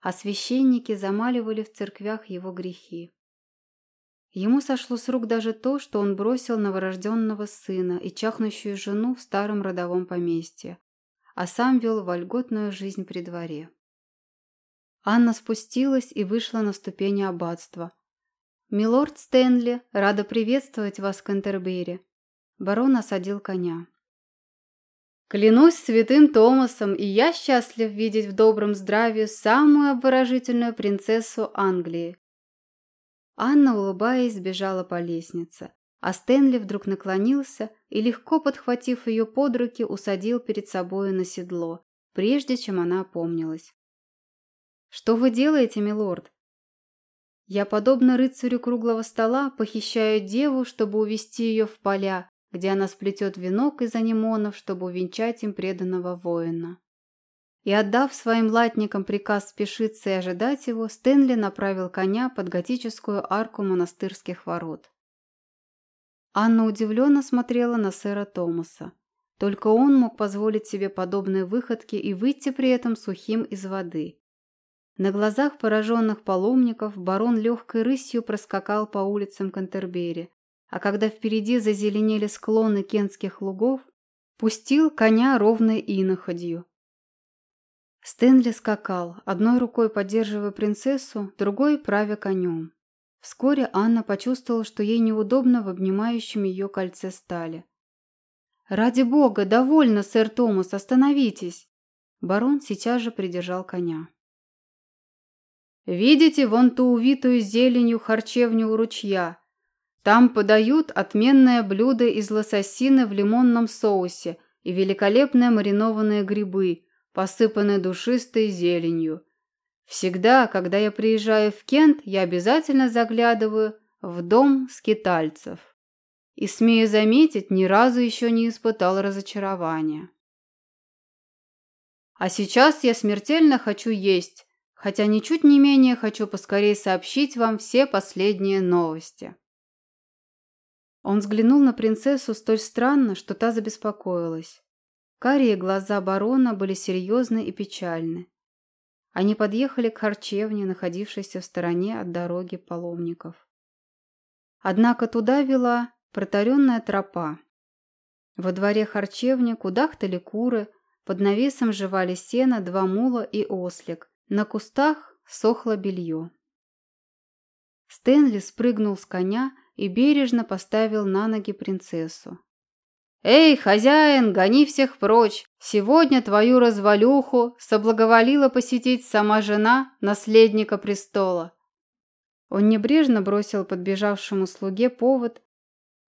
а священники замаливали в церквях его грехи. Ему сошло с рук даже то, что он бросил новорожденного сына и чахнущую жену в старом родовом поместье, а сам вел вольготную жизнь при дворе. Анна спустилась и вышла на ступени аббатства. «Милорд Стэнли, рада приветствовать вас в Кантербери». Барон осадил коня. «Клянусь святым Томасом, и я счастлив видеть в добром здравии самую обворожительную принцессу Англии». Анна, улыбаясь, сбежала по лестнице, а Стэнли вдруг наклонился и, легко подхватив ее под руки, усадил перед собою на седло, прежде чем она опомнилась. «Что вы делаете, милорд?» «Я, подобно рыцарю круглого стола, похищаю деву, чтобы увести ее в поля, где она сплетет венок из анимонов, чтобы увенчать им преданного воина». И, отдав своим латникам приказ спешиться и ожидать его, Стэнли направил коня под готическую арку монастырских ворот. Анна удивленно смотрела на сэра Томаса. Только он мог позволить себе подобные выходки и выйти при этом сухим из воды. На глазах пораженных паломников барон легкой рысью проскакал по улицам Кантербери, а когда впереди зазеленели склоны кентских лугов, пустил коня ровной иноходью. Стэнли скакал, одной рукой поддерживая принцессу, другой правя конем. Вскоре Анна почувствовала, что ей неудобно в обнимающем ее кольце стали. «Ради бога, довольно, сэр Томас, остановитесь!» Барон сейчас же придержал коня. Видите вон ту увитую зеленью харчевню у ручья? Там подают отменное блюдо из лососины в лимонном соусе и великолепные маринованные грибы, посыпанные душистой зеленью. Всегда, когда я приезжаю в Кент, я обязательно заглядываю в дом скитальцев. И, смею заметить, ни разу еще не испытал разочарования. А сейчас я смертельно хочу есть, хотя ничуть не менее хочу поскорее сообщить вам все последние новости. Он взглянул на принцессу столь странно, что та забеспокоилась. Карие глаза барона были серьезны и печальны. Они подъехали к харчевне, находившейся в стороне от дороги паломников. Однако туда вела протаренная тропа. Во дворе харчевни кудахтали куры, под навесом жевали сено два мула и ослик, на кустах сохло белье. Стэнли спрыгнул с коня и бережно поставил на ноги принцессу. «Эй, хозяин, гони всех прочь! Сегодня твою развалюху соблаговолила посетить сама жена наследника престола». Он небрежно бросил подбежавшему слуге повод.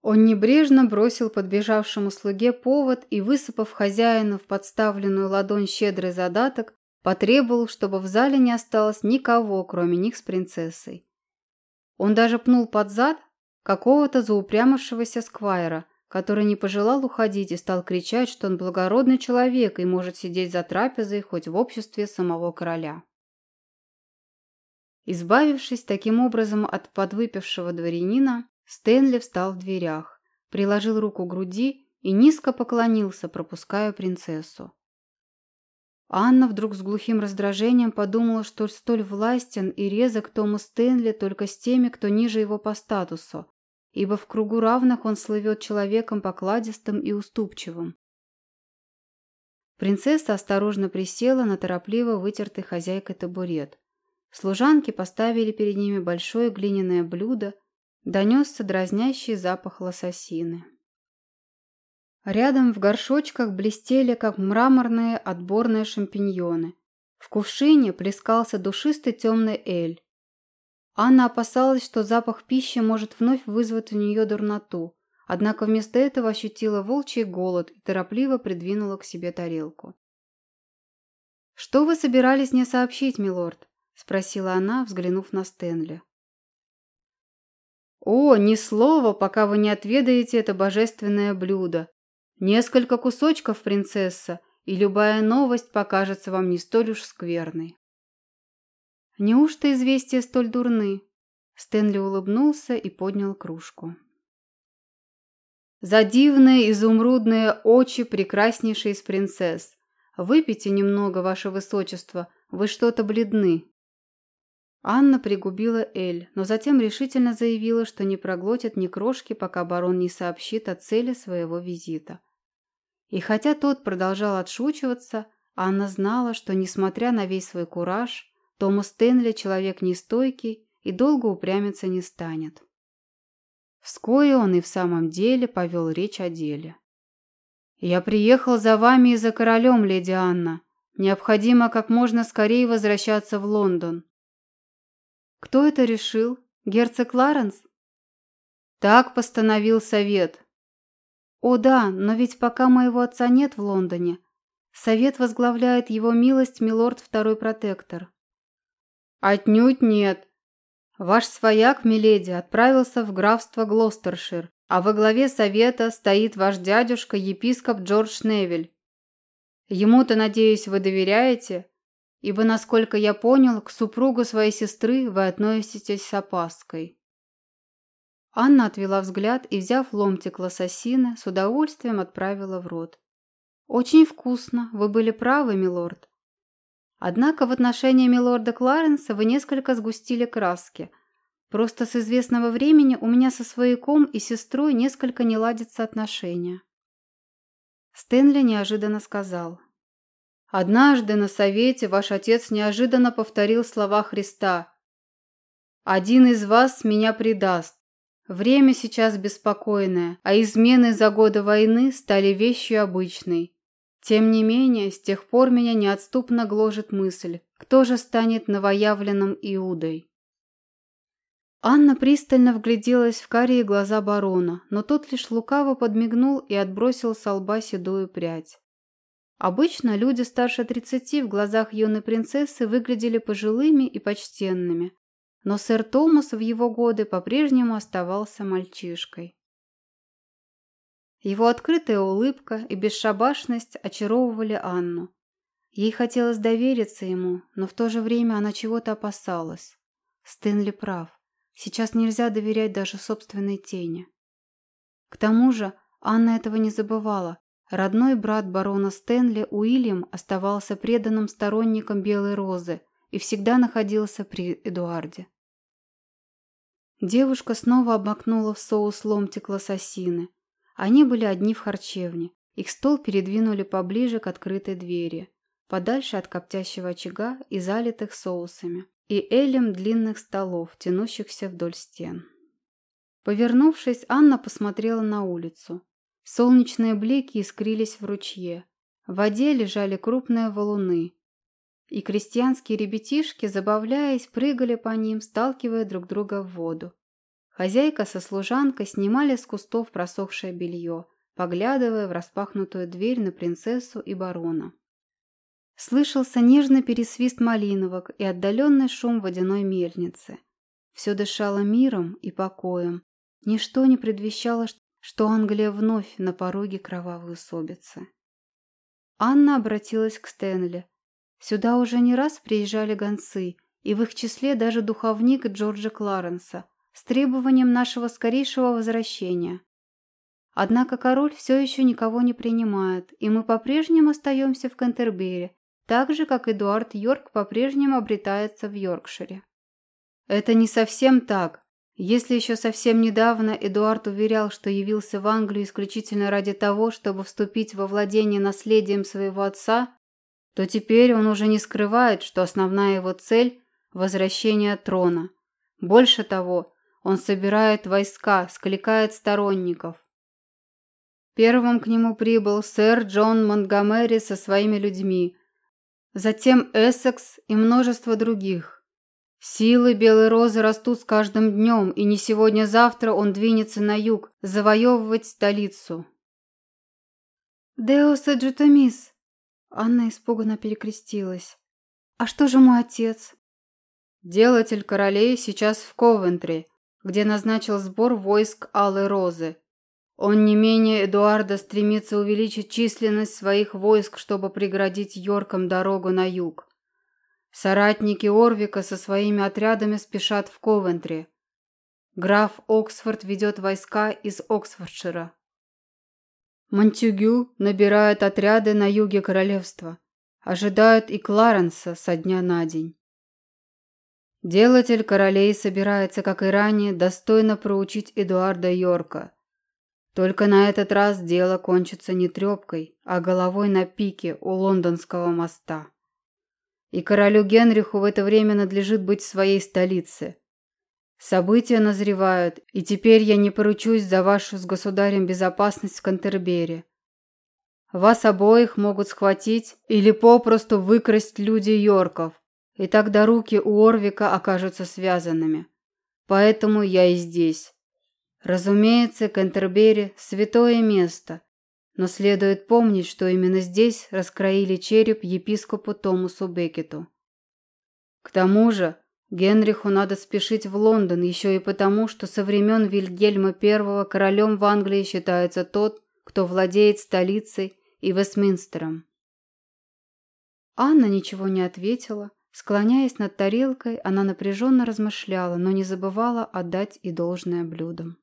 Он небрежно бросил подбежавшему слуге повод и, высыпав хозяину в подставленную ладонь щедрый задаток, потребовал, чтобы в зале не осталось никого, кроме них с принцессой. Он даже пнул под зад какого-то заупрямившегося сквайра, который не пожелал уходить и стал кричать, что он благородный человек и может сидеть за трапезой хоть в обществе самого короля. Избавившись таким образом от подвыпившего дворянина, Стэнли встал в дверях, приложил руку к груди и низко поклонился, пропуская принцессу. Анна вдруг с глухим раздражением подумала, что столь властен и резок Томас Стэнли только с теми, кто ниже его по статусу, ибо в кругу равных он слывет человеком покладистым и уступчивым. Принцесса осторожно присела на торопливо вытертый хозяйкой табурет. Служанки поставили перед ними большое глиняное блюдо, донесся дразнящий запах лососины. Рядом в горшочках блестели, как мраморные отборные шампиньоны. В кувшине плескался душистый темный эль. Анна опасалась, что запах пищи может вновь вызвать у нее дурноту, однако вместо этого ощутила волчий голод и торопливо придвинула к себе тарелку. «Что вы собирались мне сообщить, милорд?» – спросила она, взглянув на Стэнли. «О, ни слова, пока вы не отведаете это божественное блюдо. Несколько кусочков, принцесса, и любая новость покажется вам не столь уж скверной». «Неужто известия столь дурны?» Стэнли улыбнулся и поднял кружку. «За дивные изумрудные очи прекраснейшей из принцесс! Выпейте немного, ваше высочество, вы что-то бледны!» Анна пригубила Эль, но затем решительно заявила, что не проглотит ни крошки, пока барон не сообщит о цели своего визита. И хотя тот продолжал отшучиваться, Анна знала, что, несмотря на весь свой кураж, Томас Стэнли человек нестойкий и долго упрямиться не станет. Вскоре он и в самом деле повел речь о деле. «Я приехал за вами и за королем, леди Анна. Необходимо как можно скорее возвращаться в Лондон». «Кто это решил? Герцог Кларенс?» «Так постановил совет». «О да, но ведь пока моего отца нет в Лондоне. Совет возглавляет его милость милорд второй протектор. «Отнюдь нет. Ваш свояк, миледи, отправился в графство Глостершир, а во главе совета стоит ваш дядюшка, епископ Джордж Невиль. Ему-то, надеюсь, вы доверяете? Ибо, насколько я понял, к супругу своей сестры вы относитесь с опаской». Анна отвела взгляд и, взяв ломтик лососины, с удовольствием отправила в рот. «Очень вкусно. Вы были правы, милорд. Однако в отношении милорда Кларенса вы несколько сгустили краски. Просто с известного времени у меня со свояком и сестрой несколько не ладятся отношения. Стэнли неожиданно сказал. «Однажды на совете ваш отец неожиданно повторил слова Христа. «Один из вас меня предаст. Время сейчас беспокойное, а измены за годы войны стали вещью обычной. Тем не менее, с тех пор меня неотступно гложет мысль, кто же станет новоявленным Иудой. Анна пристально вгляделась в карие глаза барона, но тот лишь лукаво подмигнул и отбросил с лба седую прядь. Обычно люди старше тридцати в глазах юной принцессы выглядели пожилыми и почтенными, но сэр Томас в его годы по-прежнему оставался мальчишкой. Его открытая улыбка и бесшабашность очаровывали Анну. Ей хотелось довериться ему, но в то же время она чего-то опасалась. Стэнли прав. Сейчас нельзя доверять даже собственной тени. К тому же Анна этого не забывала. Родной брат барона Стэнли Уильям оставался преданным сторонником Белой Розы и всегда находился при Эдуарде. Девушка снова обмакнула в соус ломтик лососины. Они были одни в харчевне. Их стол передвинули поближе к открытой двери, подальше от коптящего очага и залитых соусами и элем длинных столов, тянущихся вдоль стен. Повернувшись, Анна посмотрела на улицу. Солнечные блики искрились в ручье. В воде лежали крупные валуны. И крестьянские ребятишки, забавляясь, прыгали по ним, сталкивая друг друга в воду. Хозяйка со служанкой снимали с кустов просохшее белье, поглядывая в распахнутую дверь на принцессу и барона. Слышался нежный пересвист малиновок и отдаленный шум водяной мельницы. Все дышало миром и покоем. Ничто не предвещало, что Англия вновь на пороге кровавой усобицы. Анна обратилась к Стэнли. Сюда уже не раз приезжали гонцы, и в их числе даже духовник Джорджа Кларенса, с требованием нашего скорейшего возвращения. Однако король все еще никого не принимает, и мы по-прежнему остаемся в Кантербери, так же, как Эдуард Йорк по-прежнему обретается в Йоркшире. Это не совсем так. Если еще совсем недавно Эдуард уверял, что явился в Англию исключительно ради того, чтобы вступить во владение наследием своего отца, то теперь он уже не скрывает, что основная его цель – возвращение трона. Больше того, он собирает войска, скликает сторонников. Первым к нему прибыл сэр Джон Монтгомери со своими людьми, затем Эссекс и множество других. Силы Белой Розы растут с каждым днем, и не сегодня-завтра он двинется на юг, завоевывать столицу. «Деос Эджутамис!» Анна испуганно перекрестилась. «А что же мой отец?» «Делатель королей сейчас в Ковентри, где назначил сбор войск Алой Розы. Он не менее Эдуарда стремится увеличить численность своих войск, чтобы преградить Йоркам дорогу на юг. Соратники Орвика со своими отрядами спешат в Ковентри. Граф Оксфорд ведет войска из Оксфордшира. Монтюгю набирает отряды на юге королевства. Ожидают и Кларенса со дня на день. Делатель королей собирается, как и ранее, достойно проучить Эдуарда Йорка. Только на этот раз дело кончится не трепкой, а головой на пике у лондонского моста. И королю Генриху в это время надлежит быть в своей столице. События назревают, и теперь я не поручусь за вашу с государем безопасность в Кантербере. Вас обоих могут схватить или попросту выкрасть люди Йорков, и тогда руки у Орвика окажутся связанными. Поэтому я и здесь. Разумеется, Кентербери – святое место, но следует помнить, что именно здесь раскроили череп епископу Томасу Бекету. К тому же, Генриху надо спешить в Лондон еще и потому, что со времен Вильгельма I королем в Англии считается тот, кто владеет столицей и Вестминстером. Анна ничего не ответила, Склоняясь над тарелкой, она напряженно размышляла, но не забывала отдать и должное блюдам.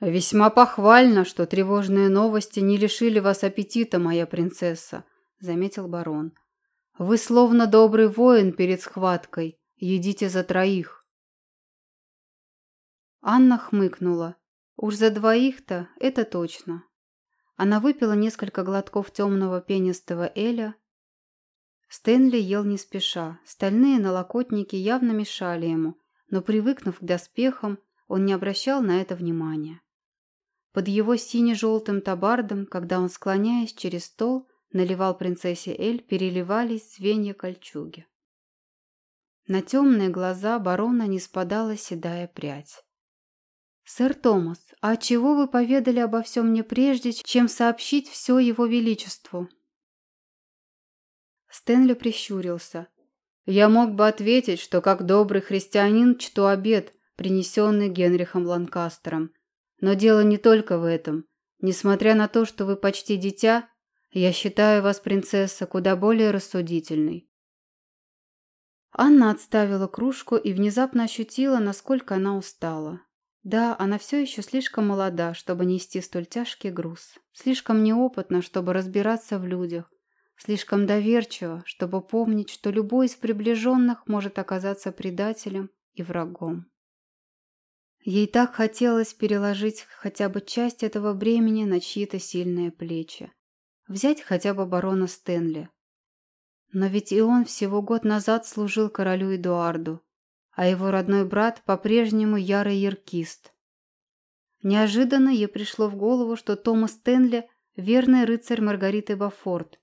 «Весьма похвально, что тревожные новости не лишили вас аппетита, моя принцесса», — заметил барон. «Вы словно добрый воин перед схваткой. Едите за троих». Анна хмыкнула. «Уж за двоих-то это точно». Она выпила несколько глотков темного пенистого эля Стэнли ел не спеша. Стальные налокотники явно мешали ему, но, привыкнув к доспехам, он не обращал на это внимания. Под его сине-желтым табардом, когда он, склоняясь через стол, наливал принцессе Эль, переливались звенья кольчуги. На темные глаза барона не спадала седая прядь. «Сэр Томас, а чего вы поведали обо всем мне прежде, чем сообщить все его величеству?» Стэнли прищурился. «Я мог бы ответить, что как добрый христианин чту обед, принесенный Генрихом Ланкастером. Но дело не только в этом. Несмотря на то, что вы почти дитя, я считаю вас, принцесса, куда более рассудительной. Анна отставила кружку и внезапно ощутила, насколько она устала. Да, она все еще слишком молода, чтобы нести столь тяжкий груз. Слишком неопытна, чтобы разбираться в людях. Слишком доверчива, чтобы помнить, что любой из приближенных может оказаться предателем и врагом. Ей так хотелось переложить хотя бы часть этого бремени на чьи-то сильные плечи. Взять хотя бы барона Стэнли. Но ведь и он всего год назад служил королю Эдуарду, а его родной брат по-прежнему ярый яркист. Неожиданно ей пришло в голову, что Томас Стэнли – верный рыцарь Маргариты Бафорт,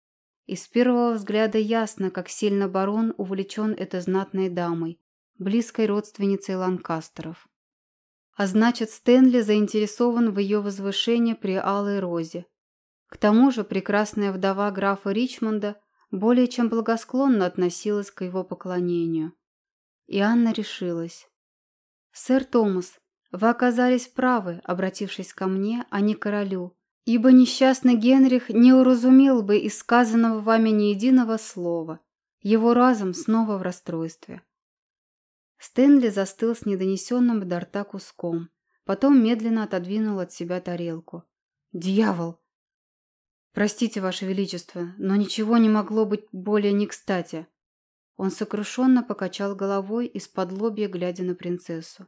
и с первого взгляда ясно, как сильно барон увлечен этой знатной дамой, близкой родственницей Ланкастеров. А значит, Стэнли заинтересован в ее возвышении при Алой Розе. К тому же прекрасная вдова графа Ричмонда более чем благосклонно относилась к его поклонению. И Анна решилась. «Сэр Томас, вы оказались правы, обратившись ко мне, а не королю, ибо несчастный Генрих не уразумел бы из сказанного вами ни единого слова. Его разум снова в расстройстве. Стэнли застыл с недонесенным до рта куском. Потом медленно отодвинул от себя тарелку. «Дьявол!» «Простите, Ваше Величество, но ничего не могло быть более не кстати». Он сокрушенно покачал головой из-под лобья, глядя на принцессу.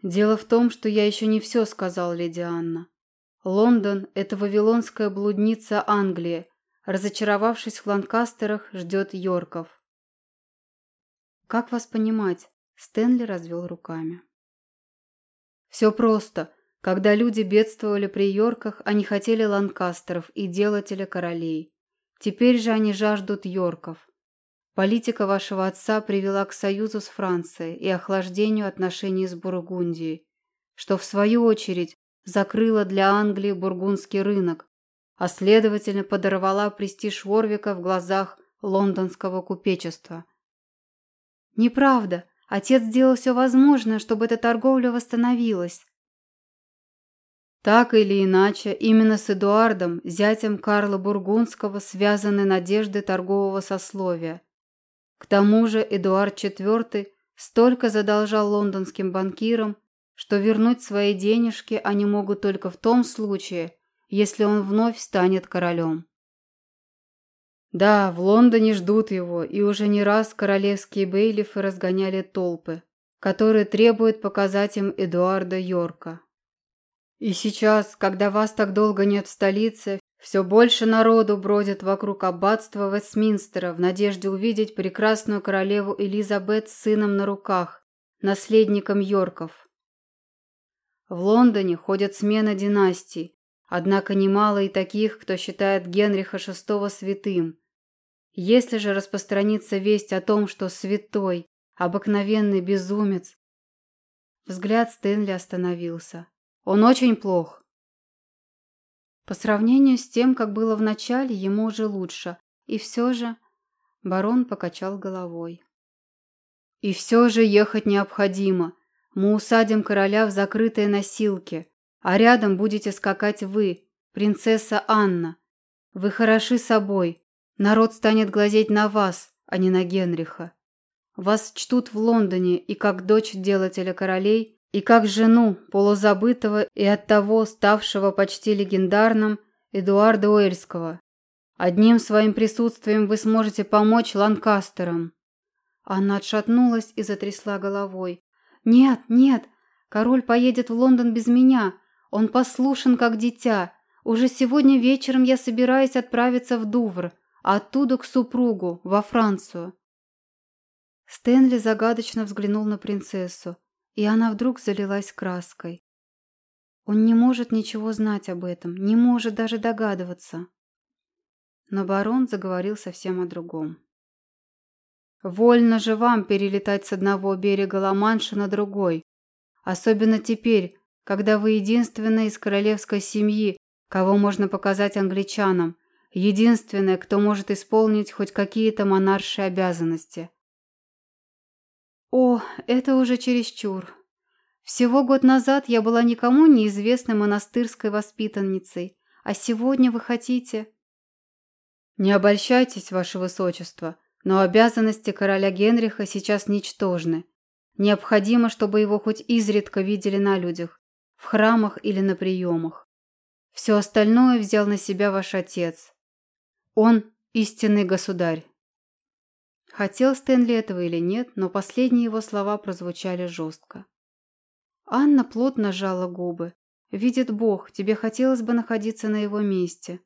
«Дело в том, что я еще не все сказал, леди Анна. Лондон – это вавилонская блудница Англии. Разочаровавшись в Ланкастерах, ждет Йорков. «Как вас понимать?» Стэнли развел руками. «Все просто. Когда люди бедствовали при Йорках, они хотели ланкастеров и делателя королей. Теперь же они жаждут Йорков. Политика вашего отца привела к союзу с Францией и охлаждению отношений с Бургундией, что в свою очередь закрыло для Англии бургундский рынок, а следовательно подорвала престиж Ворвика в глазах лондонского купечества. Неправда. Отец сделал все возможное, чтобы эта торговля восстановилась. Так или иначе, именно с Эдуардом, зятем Карла Бургундского, связаны надежды торгового сословия. К тому же Эдуард IV столько задолжал лондонским банкирам, что вернуть свои денежки они могут только в том случае, если он вновь станет королем. Да, в Лондоне ждут его, и уже не раз королевские бейлифы разгоняли толпы, которые требуют показать им Эдуарда Йорка. И сейчас, когда вас так долго нет в столице, все больше народу бродит вокруг аббатства Вестминстера в надежде увидеть прекрасную королеву Элизабет с сыном на руках, наследником Йорков. В Лондоне ходят смены династий, однако немало и таких, кто считает Генриха VI святым, если же распространится весть о том, что святой, обыкновенный безумец... Взгляд Стэнли остановился. Он очень плох. По сравнению с тем, как было в начале, ему уже лучше. И все же... Барон покачал головой. И все же ехать необходимо. Мы усадим короля в закрытые носилки, а рядом будете скакать вы, принцесса Анна. Вы хороши собой, Народ станет глазеть на вас, а не на Генриха. Вас чтут в Лондоне и как дочь делателя королей, и как жену полузабытого и оттого ставшего почти легендарным Эдуарда Уэльского. Одним своим присутствием вы сможете помочь Ланкастерам». Она отшатнулась и затрясла головой. «Нет, нет, король поедет в Лондон без меня. Он послушен, как дитя. Уже сегодня вечером я собираюсь отправиться в Дувр оттуда к супругу, во Францию. Стэнли загадочно взглянул на принцессу, и она вдруг залилась краской. Он не может ничего знать об этом, не может даже догадываться. Но барон заговорил совсем о другом. Вольно же вам перелетать с одного берега Ла-Манша на другой. Особенно теперь, когда вы единственная из королевской семьи, кого можно показать англичанам, единственная, кто может исполнить хоть какие-то монаршие обязанности. О, это уже чересчур. Всего год назад я была никому неизвестной монастырской воспитанницей, а сегодня вы хотите... Не обольщайтесь, ваше высочество, но обязанности короля Генриха сейчас ничтожны. Необходимо, чтобы его хоть изредка видели на людях, в храмах или на приемах. Все остальное взял на себя ваш отец. Он истинный государь. Хотел Стэнли этого или нет, но последние его слова прозвучали жестко. Анна плотно сжала губы. «Видит Бог, тебе хотелось бы находиться на его месте.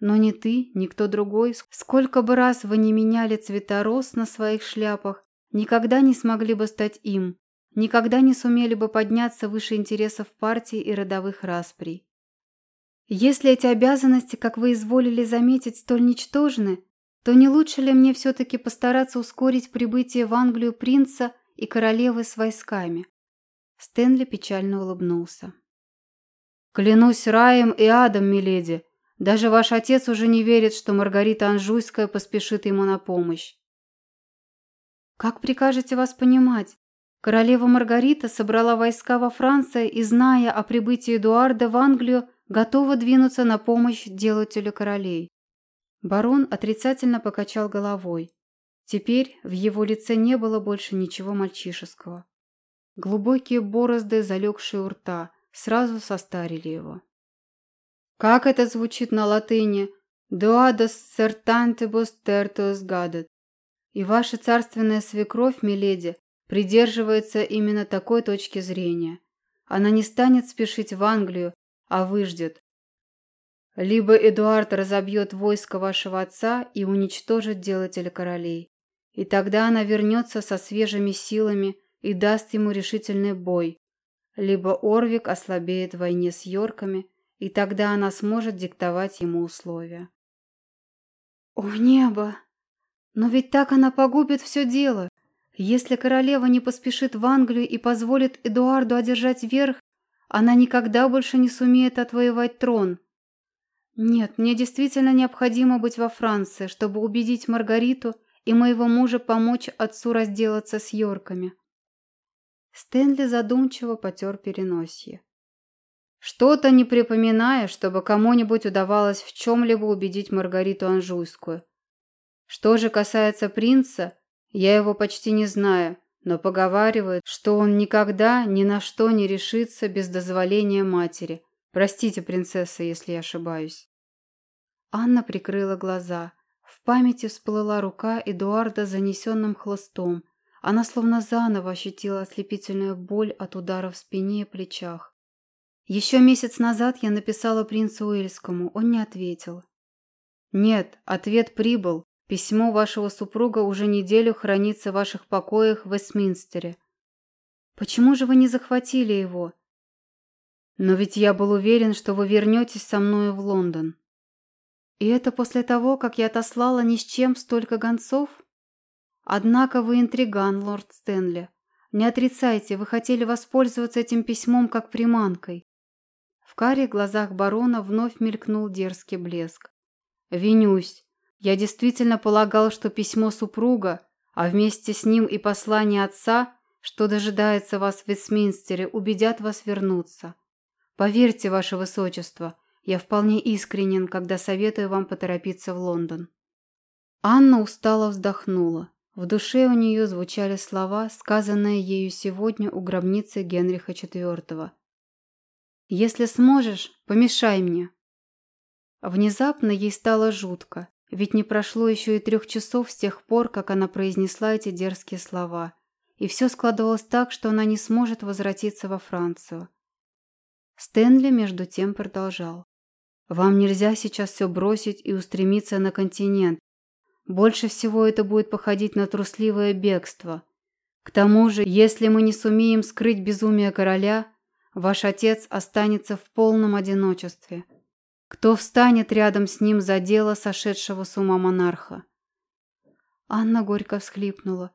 Но ни ты, ни кто другой, сколько бы раз вы не меняли цвета роз на своих шляпах, никогда не смогли бы стать им, никогда не сумели бы подняться выше интересов партии и родовых расприй. Если эти обязанности, как вы изволили заметить, столь ничтожны, то не лучше ли мне все-таки постараться ускорить прибытие в Англию принца и королевы с войсками?» Стэнли печально улыбнулся. «Клянусь раем и адом, миледи, даже ваш отец уже не верит, что Маргарита Анжуйская поспешит ему на помощь. Как прикажете вас понимать? Королева Маргарита собрала войска во Франции и, зная о прибытии Эдуарда в Англию, готова двинуться на помощь делателю королей. Барон отрицательно покачал головой. Теперь в его лице не было больше ничего мальчишеского. Глубокие борозды, залегшие у рта, сразу состарили его. Как это звучит на латыни? «Дуадос сертантибус тертус гадет». И ваша царственная свекровь, миледи, придерживается именно такой точки зрения. Она не станет спешить в Англию, а выждет. Либо Эдуард разобьет войско вашего отца и уничтожит делателя королей. И тогда она вернется со свежими силами и даст ему решительный бой. Либо Орвик ослабеет в войне с Йорками – и тогда она сможет диктовать ему условия. О небо! Но ведь так она погубит все дело. Если королева не поспешит в Англию и позволит Эдуарду одержать верх, она никогда больше не сумеет отвоевать трон. Нет, мне действительно необходимо быть во Франции, чтобы убедить Маргариту и моего мужа помочь отцу разделаться с Йорками. Стэнли задумчиво потер переносье. Что-то не припоминая, чтобы кому-нибудь удавалось в чем-либо убедить Маргариту Анжуйскую. Что же касается принца, я его почти не знаю, но поговаривают, что он никогда ни на что не решится без дозволения матери. Простите, принцесса, если я ошибаюсь. Анна прикрыла глаза. В памяти всплыла рука Эдуарда занесенным хлыстом. Она словно заново ощутила ослепительную боль от удара в спине и плечах. Еще месяц назад я написала принцу Уэльскому, он не ответил. Нет, ответ прибыл. Письмо вашего супруга уже неделю хранится в ваших покоях в Вестминстере. Почему же вы не захватили его? Но ведь я был уверен, что вы вернетесь со мною в Лондон. И это после того, как я отослала ни с чем столько гонцов? Однако вы интриган, лорд Стэнли. Не отрицайте, вы хотели воспользоваться этим письмом как приманкой. В карих глазах барона вновь мелькнул дерзкий блеск. «Винюсь. Я действительно полагал, что письмо супруга, а вместе с ним и послание отца, что дожидается вас в Вестминстере, убедят вас вернуться. Поверьте, ваше высочество, я вполне искренен, когда советую вам поторопиться в Лондон». Анна устало вздохнула. В душе у нее звучали слова, сказанные ею сегодня у гробницы Генриха IV. Если сможешь, помешай мне». Внезапно ей стало жутко, ведь не прошло еще и трех часов с тех пор, как она произнесла эти дерзкие слова, и все складывалось так, что она не сможет возвратиться во Францию. Стэнли между тем продолжал. «Вам нельзя сейчас все бросить и устремиться на континент. Больше всего это будет походить на трусливое бегство. К тому же, если мы не сумеем скрыть безумие короля, Ваш отец останется в полном одиночестве. Кто встанет рядом с ним за дело сошедшего с ума монарха? Анна горько всхлипнула.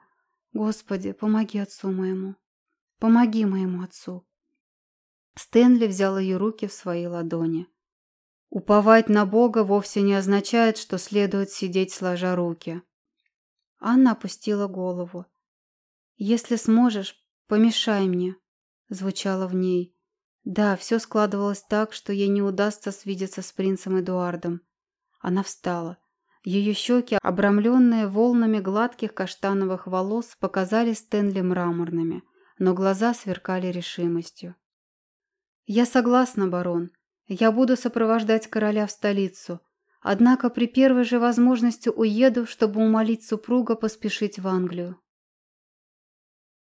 «Господи, помоги отцу моему! Помоги моему отцу!» Стэнли взял ее руки в свои ладони. Уповать на Бога вовсе не означает, что следует сидеть сложа руки. Анна опустила голову. «Если сможешь, помешай мне», — звучало в ней. Да, все складывалось так, что ей не удастся свидеться с принцем Эдуардом. Она встала. Ее щеки, обрамленные волнами гладких каштановых волос, показались Стэнли мраморными, но глаза сверкали решимостью. «Я согласна, барон. Я буду сопровождать короля в столицу. Однако при первой же возможности уеду, чтобы умолить супруга поспешить в Англию.